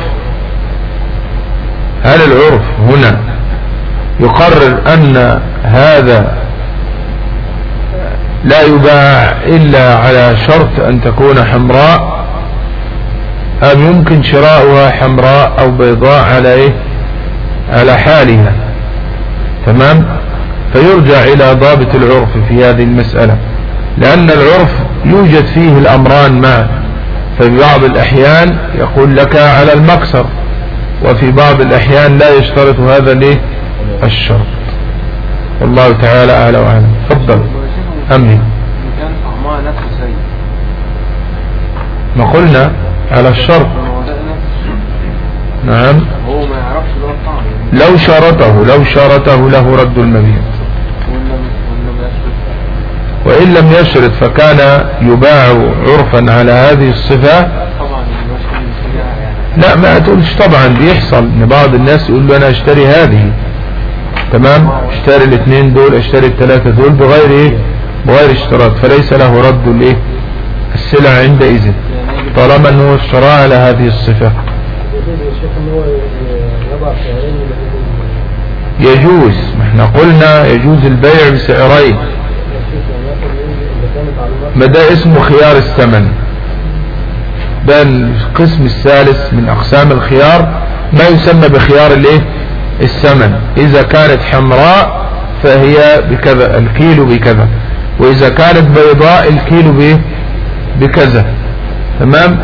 هل العرف هنا يقرر أن هذا لا يباع إلا على شرط أن تكون حمراء؟ أم يمكن شراؤها حمراء أو بيضاء على إيه على حالها؟ تمام؟ فيرجع إلى ضابط العرف في هذه المسألة لأن العرف يوجد فيه الأمران معا. ففي بعض الأحيان يقول لك على المكسر وفي بعض الأحيان لا يشترط هذا ليه الشرط والله تعالى اعلى وأعلم. تفضل. سيء ما قلنا على الشرط. نعم. لو شرطه لو شرطه له رد المبيع. وإن لم يشرط فكان يباع عرفا على هذه الصفة. لا ما تقولش طبعا بيحصل إن بعض الناس يقول له أنا أشتري هذه. تمام؟ أشتري الاثنين دول أشتري الثلاثة دول بغير إيه؟ بغير اشتراط. فليس له رد الايه السلع عندئذ. طالما إنه اشترى على هذه الصفة. يجوز. ما إحنا قلنا يجوز البيع بسعرين. ما ده اسمه خيار الثمن. ده القسم الثالث من أقسام الخيار. ما يسمى بخيار الإيه؟ الثمن. إذا كانت حمراء فهي بكذا الكيلو بكذا. وإذا كانت بيضاء الكيلو بكذا. تمام؟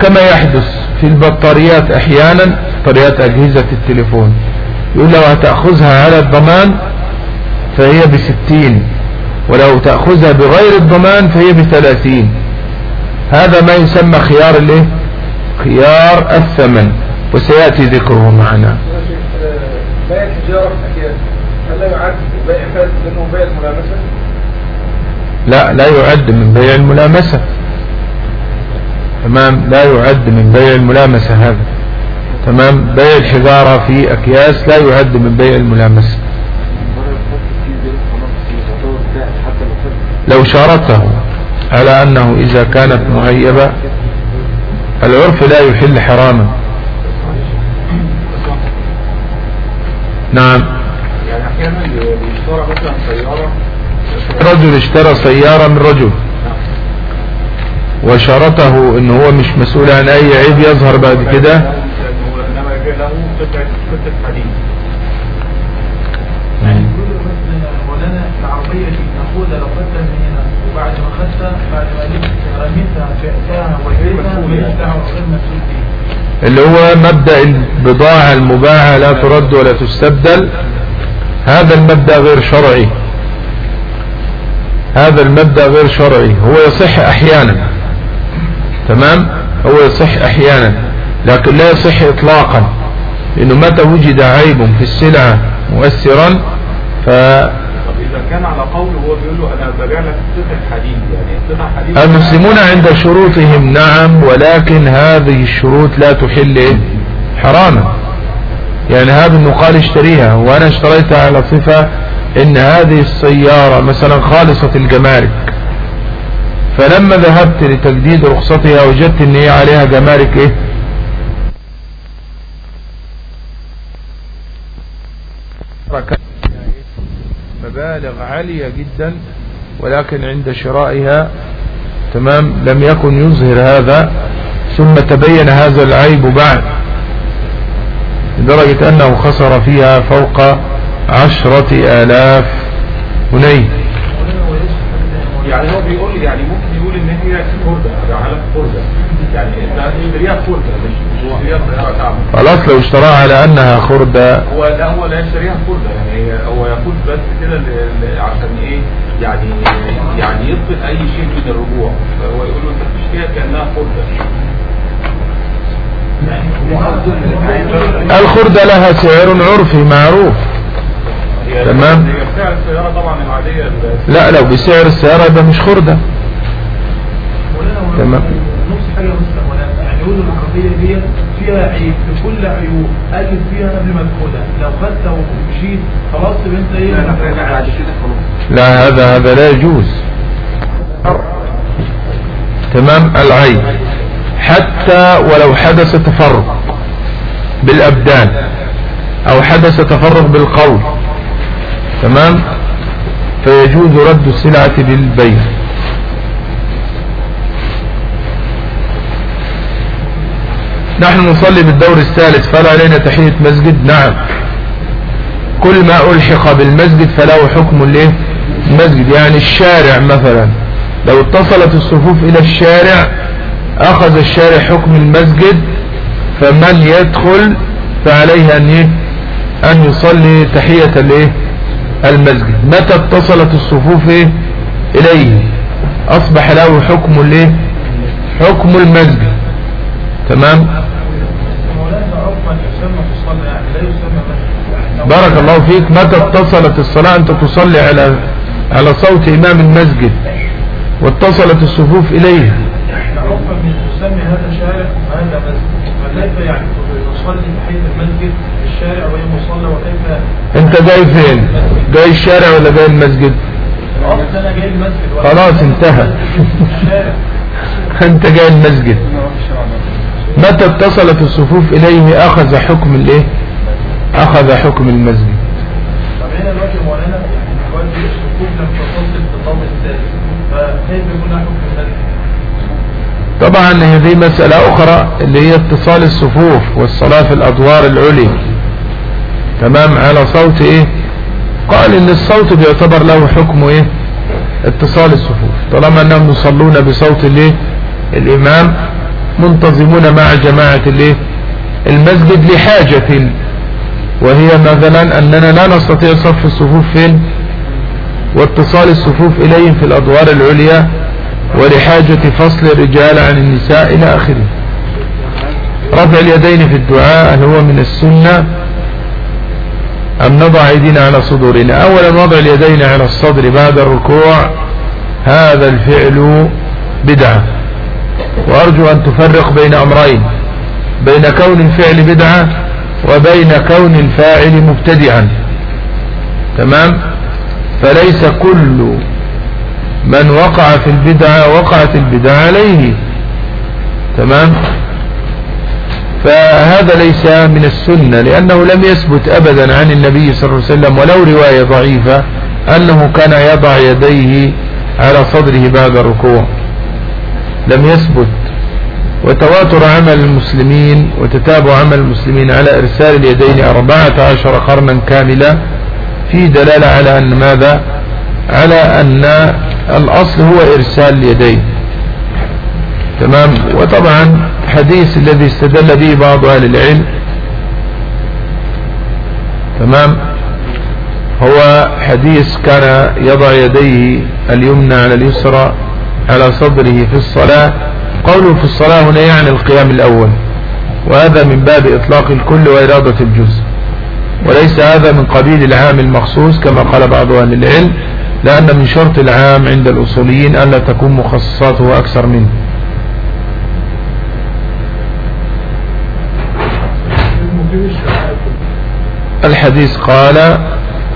كما يحدث في البطاريات أحيانا بطاريات أجهزة التليفون. يقول لو هتأخذها على الضمان فهي بستين. ولو تأخذها بغير الضمان فهي بثلاثين. هذا ما يسمى خيار الايه؟ خيار الثمن. وسيأتي ذكره معنا. بيع التجارة في أكياس هل لا يعد بيع فاسد لأنه بيع الملامسة؟ لا لا يعد من بيع الملامسة. تمام لا يعد من بيع الملامسة هذا. تمام بيع الحجارة في أكياس لا يعد من بيع الملامسة. لو شارته على أنه إذا كانت مغيبة العرف لا يحل حراما. نعم. رجل اشترى سيارة من رجل وشرطه إن هو مش مسؤول عن أي عيب يظهر بعد كده إنما يبيع له قطعة قطعة حديد يعني كل مثل مولانا العربية من هنا وبعد ما بعد ما جبت رميتها بعتها وجبتها اللي هو مبدأ البضاعة المباعة لا ترد ولا تستبدل. هذا المبدأ غير شرعي. هذا المبدأ غير شرعي. هو يصح أحيانا. تمام؟ هو يصح أحيانا. لكن لا يصح اطلاقا. لأنه متى وجد عيب في السلعة مؤثرا ف إذا كان على قول هو بيقول له أنا ببيع لك قطعة حديد يعني قطعة حديد. المسلمون عند شروطهم نعم ولكن هذه الشروط لا تحل إيه؟ حراما. يعني هذا انه قال اشتريها وأنا اشتريتها على صفة إن هذه السيارة مثلا خالصة الجمارك. فلما ذهبت لتجديد رخصتها وجدت إن هي عليها جمارك إيه؟ مبالغ عالية جدا ولكن عند شرائها تمام لم يكن يظهر هذا ثم تبين هذا العيب بعد لدرجة أنه خسر فيها فوق عشرة آلاف جنيه. يعني هو بيقول يعني ممكن يقول إن هي خردة على خردة يعني اشتريها خردة مش مش خلاص لو اشتراها على أنها خردة. هو لا هو لا يشتريها خردة يعني هي- هو يقول بس كده عشان إيه؟ يعني يعني يبطل أي شيء من الرجوع. فهو يقول له أنت بتشتريها كأنها خردة الخردة لها سعر عرفي معروف. هي- تمام. هي سعر السيارة طبعا العادية ال- لا لو بسعر السيارة يبقى مش خردة. تمام. نص حاجة فيها عيب عيوب أجل فيها قبل ما لو ومشيت خلاص انت إيه لا هذا هذا لا يجوز. تمام؟ العيب حتى ولو حدث تفرق بالأبدان أو حدث تفرق بالقول. تمام؟ فيجوز رد السلعة بالبيع. نحن نصلي بالدور الثالث فلا علينا تحية مسجد. نعم. كل ما ألحق بالمسجد فله حكم الايه المسجد يعني الشارع مثلا. لو اتصلت الصفوف إلى الشارع أخذ الشارع حكم المسجد فمن يدخل فعليه أن إيه؟ أن يصلي تحية الايه المسجد. متى اتصلت الصفوف إيه؟ إليه؟ أصبح له حكم الايه حكم المسجد. تمام؟ بارك الله فيك. متى اتصلت الصلاة؟ أنت تصلي على على صوت إمام المسجد. واتصلت الصفوف إليه. عرفا من تسمي هذا شارع وهذا مسجد فكيف يعني تصلي تحية المسجد في الشارع وهي مصلى أنت جاي فين؟ جاي الشارع ولا جاي المسجد؟ المسجد خلاص انتهى. أنت جاي المسجد. متى اتصلت الصفوف إليه أخذ حكم الإيه؟ أخذ حكم المسجد. طب هنا دلوقتي الصفوف لم تصل بالنظام السادس كيف يكون له حكم ذلك؟ طبعا هذه مسألة أخرى اللي هي اتصال الصفوف والصلاة في الأدوار العليا. تمام؟ على صوت إيه؟ قال إن الصوت بيعتبر له حكم إيه؟ اتصال الصفوف. طالما أنهم يصلون بصوت الإيه؟ الإمام منتظمون مع جماعة الإيه؟ المسجد لحاجة. وهي مثلا أننا لا نستطيع صف الصفوف فين؟ واتصال الصفوف إليهم في الأدوار العليا ولحاجة فصل الرجال عن النساء إلى آخره. رفع اليدين في الدعاء هو من السنة. أم نضع أيدينا على صدورنا؟ أولا وضع اليدين على الصدر بعد الركوع. هذا الفعل بدعة. وأرجو أن تفرق بين أمرين. بين كون الفعل بدعة وبين كون الفاعل مبتدعا. تمام؟ فليس كل من وقع في البدعة وقعت البدعة عليه. تمام؟ فهذا ليس من السنة لأنه لم يثبت أبدا عن النبي صلى الله عليه وسلم ولو رواية ضعيفة أنه كان يضع يديه على صدره بعد الركوع. لم يثبت. وتواتر عمل المسلمين وتتابع عمل المسلمين على إرسال اليدين أربعة عشر قرنا كاملة في دلالة على أن ماذا؟ على أن الأصل هو إرسال اليدين. تمام؟ وطبعا حديث الذي استدل به بعض أهل العلم. تمام؟ هو حديث كان يضع يديه اليمنى على اليسرى على صدره في الصلاة. قوله في الصلاة هنا يعني القيام الأول. وهذا من باب إطلاق الكل وإرادة الجزء. وليس هذا من قبيل العام المخصوص كما قال بعض أهل العلم لأن من شرط العام عند الأصوليين ألا تكون مخصصاته أكثر منه. الحديث قال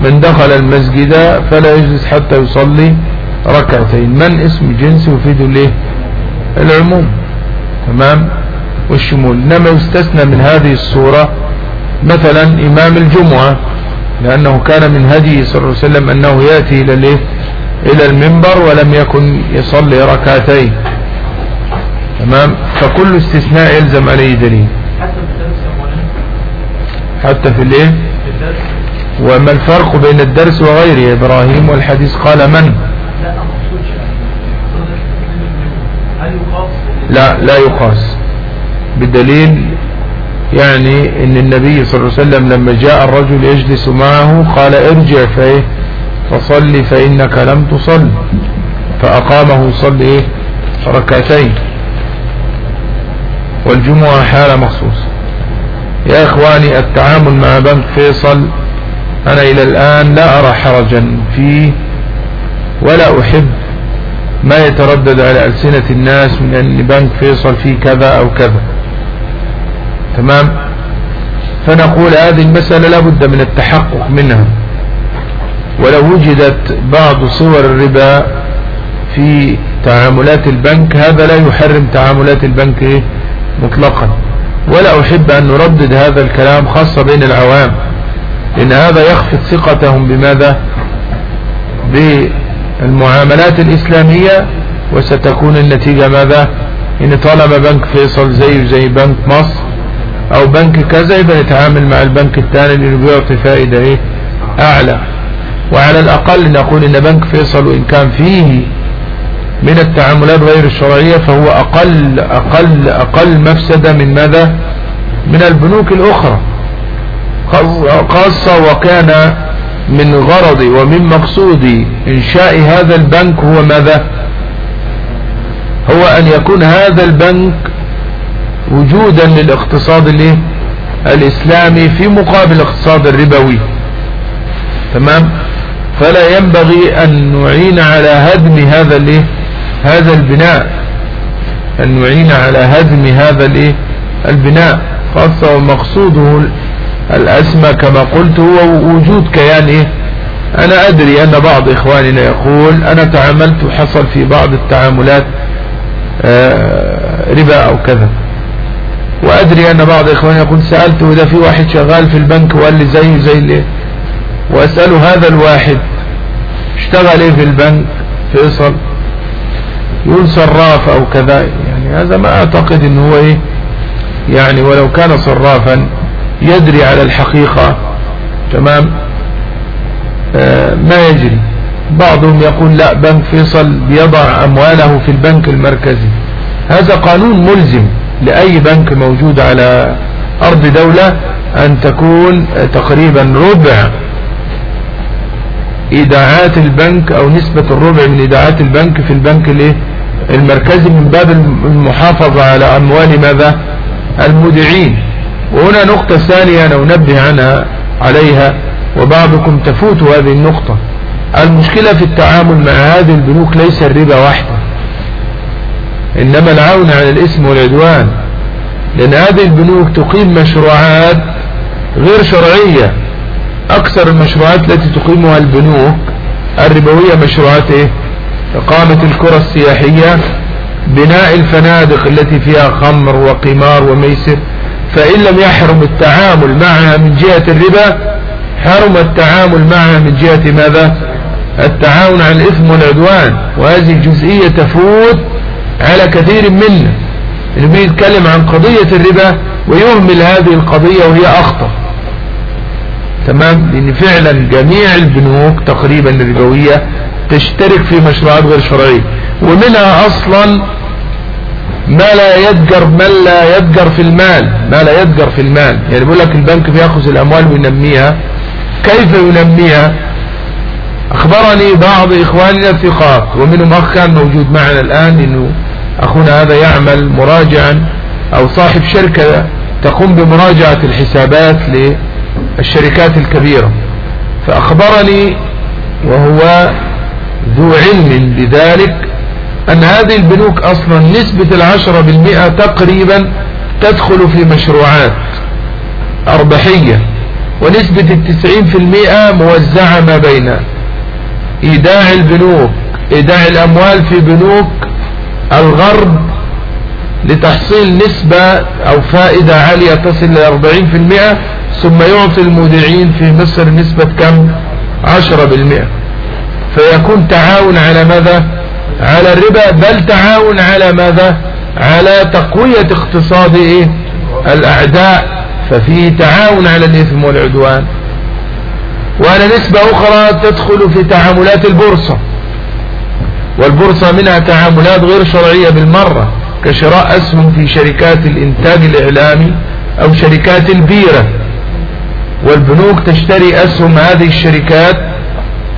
من دخل المسجد فلا يجلس حتى يصلي ركعتين. من اسم جنس يفيد له؟ العموم. تمام؟ والشمول. إنما يستثنى من هذه الصورة مثلا إمام الجمعة لأنه كان من هدي صلى الله عليه وسلم أنه يأتي الايه إلى المنبر ولم يكن يصلي ركعتين. تمام؟ فكل استثناء يلزم عليه دليل. حتى في الدرس وما الفرق بين الدرس وغيره إبراهيم والحديث؟ قال من؟ لا لا يقاس. بدليل يعني إن النبي صلى الله عليه وسلم لما جاء الرجل يجلس معه قال ارجع فايه فصلي فإنك لم تصل. فأقامه يصلي إيه؟ ركعتين. والجمعة حالة مخصوصة. يا إخواني التعامل مع بنك فيصل أنا إلى الآن لا أرى حرجا فيه ولا أحب ما يتردد على ألسنة الناس من أن بنك فيصل فيه كذا أو كذا. تمام؟ فنقول هذه المسألة لابد من التحقق منها. ولو وجدت بعض صور الربا في تعاملات البنك هذا لا يحرم تعاملات البنك إيه؟ مطلقا. ولا أحب أن نردد هذا الكلام خاصة بين العوام. لأن هذا يخفض ثقتهم بماذا؟ بالمعاملات الإسلامية وستكون النتيجة ماذا؟ إن طالما بنك فيصل زيه زي بنك مصر أو بنك كذا يبقى نتعامل مع البنك الثاني اللي بيعطي فائدة إيه؟ أعلى. وعلى الأقل نقول إن بنك فيصل وإن كان فيه من التعاملات غير الشرعية فهو أقل أقل أقل مفسدة من ماذا؟ من البنوك الأخرى. خاصة وكان من غرضي ومن مقصودي إنشاء هذا البنك هو ماذا؟ هو أن يكون هذا البنك وجودا للاقتصاد الإسلامي في مقابل الاقتصاد الربوي. تمام؟ فلا ينبغي أن نعين على هدم هذا هذا البناء. أن نعين على هدم هذا الايه؟ البناء. خاصة ومقصوده الأسمى كما قلت هو وجود كيان إيه أنا أدري أن بعض إخواننا يقول أنا تعاملت وحصل في بعض التعاملات آه، ربا أو كذا. وأدري أن بعض إخواني يقول سألته إذا في واحد شغال في البنك وقال لي زيه زي اللي وأسأله هذا الواحد اشتغل إيه في البنك؟ فيصل؟ يقول صراف أو كذا. يعني هذا ما أعتقد إنه هو إيه؟ يعني ولو كان صرافا يدري على الحقيقة. تمام؟ آه ما يجري. بعضهم يقول لا بنك فيصل بيضع أمواله في البنك المركزي. هذا قانون ملزم لأي بنك موجود على أرض دولة أن تكون تقريبا ربع إيداعات البنك أو نسبة الربع من إيداعات البنك في البنك المركزي من باب المحافظة على أموال ماذا؟ المودعين وهنا نقطة ثانية أنا أنبه عنها عليها وبعضكم تفوت هذه النقطة. المشكلة في التعامل مع هذه البنوك ليس الربا وحده إنما العون على الإثم والعدوان. لأن هذه البنوك تقيم مشروعات غير شرعية. أكثر المشروعات التي تقيمها البنوك الربوية مشروعات إيه؟ إقامة الكرة السياحية بناء الفنادق التي فيها خمر وقمار وميسر. فإن لم يحرم التعامل معها من جهة الربا حرم التعامل معها من جهة ماذا؟ التعاون على الإثم والعدوان. وهذه الجزئية تفوت على كثير منا. اللي بيتكلم عن قضية الربا ويهمل هذه القضية وهي أخطر تمام؟ لأن فعلا جميع البنوك تقريبا الربوية تشترك في مشروعات غير شرعية. ومنها أصلا ما لا يدجر من لا يدجر في المال. ما لا يدجر في المال. يعني بيقول لك البنك بيأخذ الأموال وينميها. كيف ينميها؟ أخبرني بعض إخواننا الثقات ومنهم أخ كان موجود معنا الآن إنه أخونا هذا يعمل مراجعا أو صاحب شركة تقوم بمراجعة الحسابات للشركات الكبيرة. فأخبرني وهو ذو علم بذلك أن هذه البنوك أصلا نسبة العشرة بالمئة تقريبا تدخل في مشروعات أربحية ونسبة التسعين في المئة موزعة ما بين إيداع البنوك إيداع الأموال في بنوك الغرب لتحصيل نسبة أو فائدة عالية تصل إلى 40% ثم يعطي المودعين في مصر نسبة كم؟ 10% فيكون تعاون على ماذا؟ على الربا بل تعاون على ماذا؟ على تقوية اقتصاد إيه؟ الأعداء. ففيه تعاون على الإثم والعدوان. وعلى نسبة أخرى تدخل في تعاملات البورصة. والبورصة منها تعاملات غير شرعية بالمرة كشراء أسهم في شركات الإنتاج الإعلامي أو شركات البيرة. والبنوك تشتري أسهم هذه الشركات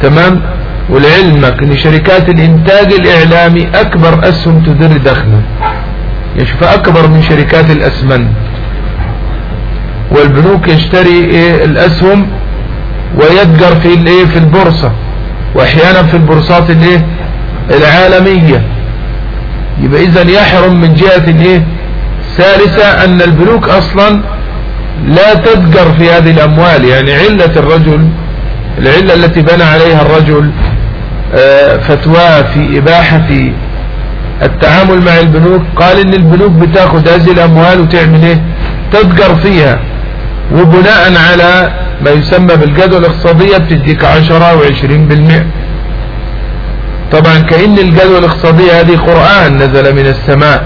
تمام؟ ولعلمك أن شركات الإنتاج الإعلامي أكبر أسهم تدر دخلا يشوف أكبر من شركات الأسمنت. والبنوك يشتري إيه؟ الأسهم ويتجر في الايه في البورصة. وأحيانا في البورصات الايه العالمية. يبقى إذا يحرم من جهة الايه ثالثة أن البنوك أصلا لا تتجر في هذه الأموال. يعني علة الرجل العلة التي بنى عليها الرجل فتوى في إباحة التعامل مع البنوك قال إن البنوك بتاخد هذه الأموال وتعمل إيه؟ تتجر فيها. وبناء على ما يسمى بالجدول الاقتصادية بتديك عشرة وعشرين بالمئة. طبعا كأن الجدول الاقتصادية هذه قرآن نزل من السماء.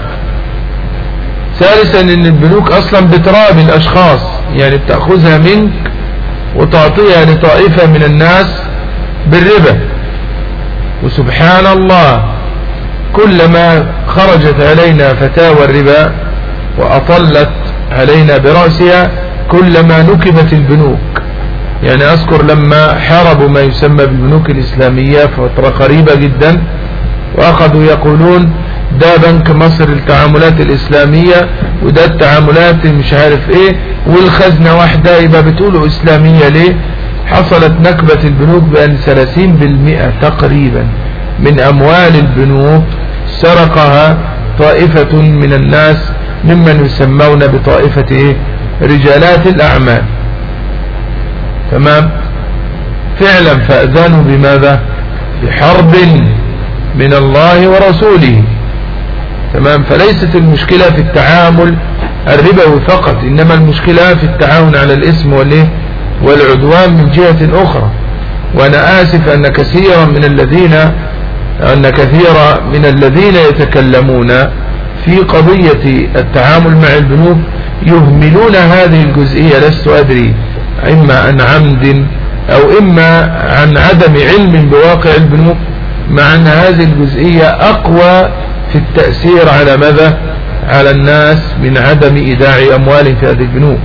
ثالثا إن البنوك أصلا بترابي الاشخاص يعني بتأخذها منك وتعطيها لطائفة من الناس بالربا. وسبحان الله كلما خرجت علينا فتاوى الربا وأطلت علينا برأسها كلما نكبت البنوك. يعني أذكر لما حاربوا ما يسمى بالبنوك الإسلامية فترة قريبة جدا وأخذوا يقولون ده بنك مصر التعاملات الإسلامية وده التعاملات مش عارف إيه والخزنة واحدة يبقى بتقولوا إسلامية ليه؟ حصلت نكبة البنوك بأن 30% تقريبا من أموال البنوك سرقها طائفة من الناس ممن يسمون بطائفة إيه؟ رجالات الأعمال. تمام؟ فعلا فأذانوا بماذا؟ بحرب من الله ورسوله. تمام؟ فليست المشكلة في التعامل الربوي فقط إنما المشكلة في التعاون على الاسم والإيه؟ والعدوان من جهة أخرى. وأنا آسف أن كثيرا من الذين أن كثير من الذين يتكلمون في قضية التعامل مع البنوك يهملون هذه الجزئية. لست أدري إما عن عمد أو إما عن عدم علم بواقع البنوك مع أن هذه الجزئية أقوى في التأثير على ماذا؟ على الناس من عدم إيداع أموال في هذه البنوك.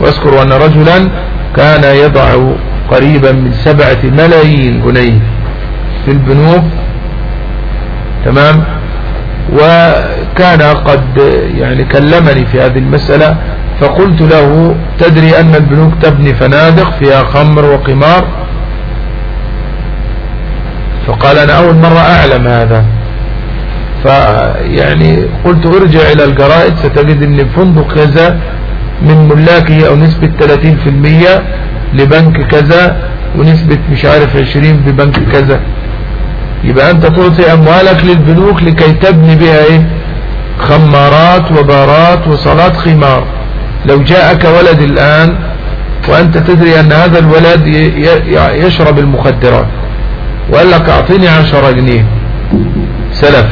واذكر أن رجلا كان يضع قريبا من سبعة ملايين جنيه في البنوك. تمام؟ وكان قد يعني كلمني في هذه المسألة فقلت له تدري أن البنوك تبني فنادق فيها خمر وقمار؟ فقال أنا أول مرة أعلم هذا. فيعني قلت ارجع إلى الجرائد ستجد أن فندق كذا من ملاكه أو نسبة 30% لبنك كذا ونسبة مش عارف 20 في بنك كذا. يبقى أنت تعطي أموالك للبنوك لكي تبني بها إيه؟ خمارات وبارات وصلاة خمار. لو جاءك ولد الآن وأنت تدري أن هذا الولد يشرب المخدرات وقال لك أعطيني عشرة جنيه. سلف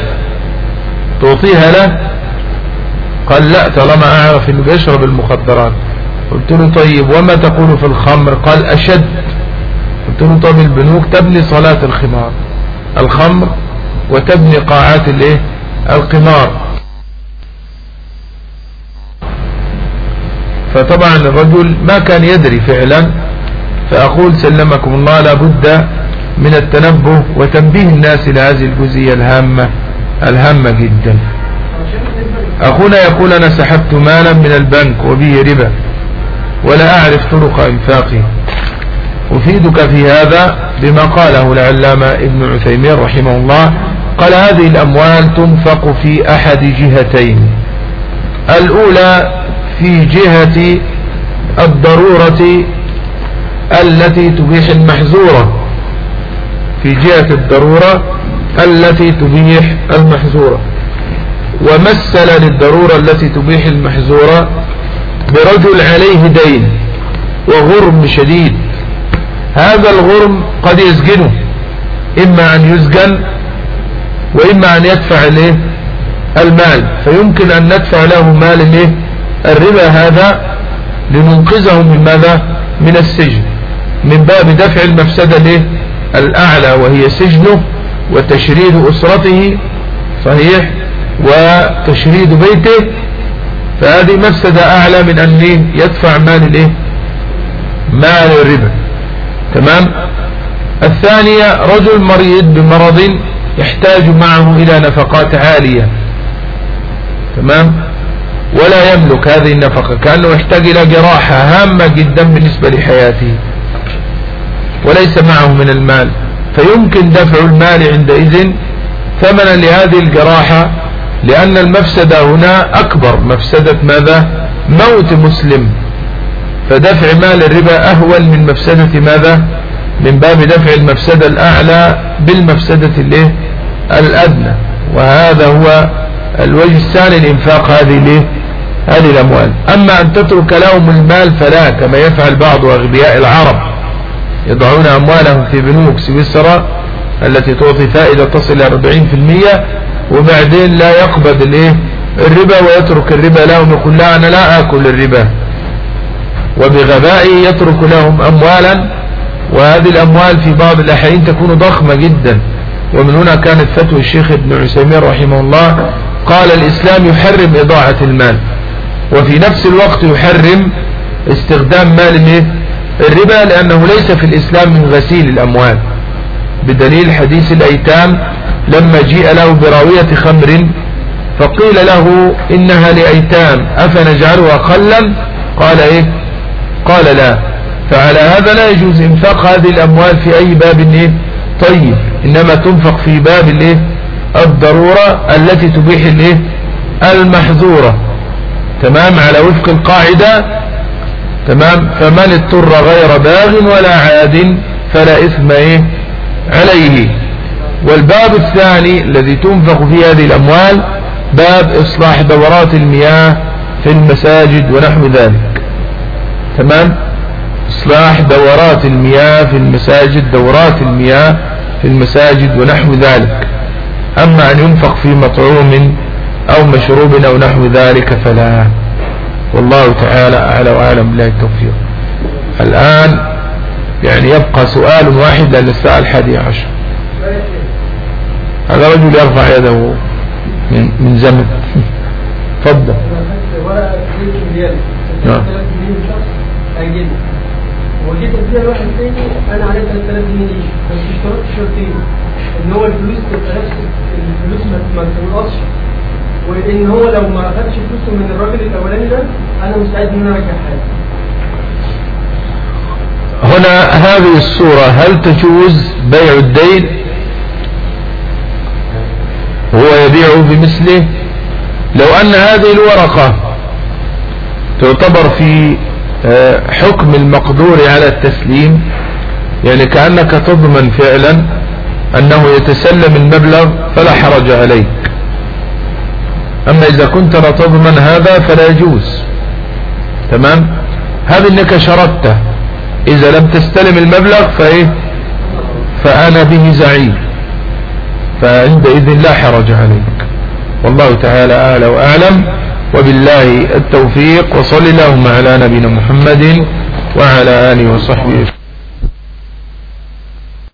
تعطيها له قال لا طالما أعرف أنه بيشرب المخدرات. قلت له طيب وما تقول في الخمر؟ قال أشد. قلت له طيب البنوك تبني صلاة الخمار. الخمر وتبني قاعات الإيه؟ القمار. فطبعا الرجل ما كان يدري فعلا. فأقول سلمكم الله لابد من التنبه وتنبيه الناس إلى هذه الجزئية الهامة الهامة جدا. أخونا يقول أنا سحبت مالا من البنك وبه ربا ولا أعرف طرق إنفاقه. أفيدك في هذا بما قاله العلامة ابن عثيمين رحمه الله. قال هذه الأموال تنفق في أحد جهتين. الأولى في جهة الضرورة التي تبيح المحزورة في جهة الضرورة التي تبيح المحزورة ومثل للضرورة التي تبيح المحزورة برجل عليه دين وغرم شديد. هذا الغرم قد يسجنه. إما أن يسجن وإما أن يدفع له المال. فيمكن أن ندفع له مال له الربا هذا لننقذه من ماذا؟ من السجن. من باب دفع المفسدة له الأعلى وهي سجنه وتشريد أسرته. صحيح؟ وتشريد بيته فهذه مفسدة أعلى من أن يدفع مال الإيه؟ مال الربا. تمام؟ الثانية رجل مريض بمرض يحتاج معه إلى نفقات عالية. تمام؟ ولا يملك هذه النفقة كأنه يحتاج إلى جراحة هامة جدا بالنسبة لحياته. وليس معه من المال. فيمكن دفع المال عندئذ ثمنا لهذه الجراحة لأن المفسدة هنا أكبر. مفسدة ماذا؟ موت مسلم. فدفع مال الربا أهون من مفسدة ماذا؟ من باب دفع المفسدة الأعلى بالمفسدة الايه الأدنى. وهذا هو الوجه الثاني لإنفاق هذه الايه هذه الأموال. أما أن تترك لهم المال فلا كما يفعل بعض أغبياء العرب. يضعون أموالهم في بنوك سويسرا التي تعطي فائدة تصل إلى 40% وبعدين لا يقبض الايه؟ الربا ويترك الربا لهم. يقول لا أنا لا آكل الربا. وبغبائه يترك لهم أموالا. وهذه الأموال في بعض الأحيان تكون ضخمة جدا. ومن هنا كانت فتوى الشيخ ابن عثيمين رحمه الله. قال الإسلام يحرم إضاعة المال. وفي نفس الوقت يحرم استخدام مال الربا لأنه ليس في الإسلام من غسيل الأموال. بدليل حديث الأيتام لما جيء له براوية خمر فقيل له إنها لأيتام أفنجعلها خلا؟ قال إيه؟ قال لا. فعلى هذا لا يجوز إنفاق هذه الأموال في أي باب إيه؟ طيب إنما تنفق في باب الإيه الضرورة التي تبيح الإيه المحظورة تمام؟ على وفق القاعدة. تمام؟ فمن اضطر غير باغ ولا عاد فلا إثم إيه؟ عليه. والباب الثاني الذي تنفق فيه هذه الأموال باب إصلاح دورات المياه في المساجد ونحو ذلك. تمام؟ إصلاح دورات المياه في المساجد دورات المياه في المساجد ونحو ذلك. أما أن ينفق في مطعوم أو مشروب أو نحو ذلك فلا. والله تعالى أعلى وأعلم بالله التوفيق. الآن يعني يبقى سؤال واحد للساعة الحادية عشر. هذا رجل يرفع يده من من زمن تفضل. نعم. وجيت اديها لواحد تاني أنا عليه 3000 جنيه بس اشترطت شرطين ان هو الفلوس تبقى الفلوس ما تنقصش وان هو لو ما اخدش فلوسه من الراجل الاولاني ده أنا مستعد ان أنا ارجع حاجة هنا هذه الصورة هل تجوز بيع الدين؟ هو يبيعه بمثله. لو أن هذه الورقة تعتبر في آه، حكم المقدور على التسليم يعني كأنك تضمن فعلا أنه يتسلم المبلغ فلا حرج عليك. أما إذا كنت لا تضمن هذا فلا يجوز. تمام؟ هذا إنك شرطته إذا لم تستلم المبلغ فإيه؟ فأنا به زعيم. فعندئذ لا حرج عليك. والله تعالى أعلى وأعلم. وبالله التوفيق وصل اللهم على نبينا محمد وعلى آله وصحبه.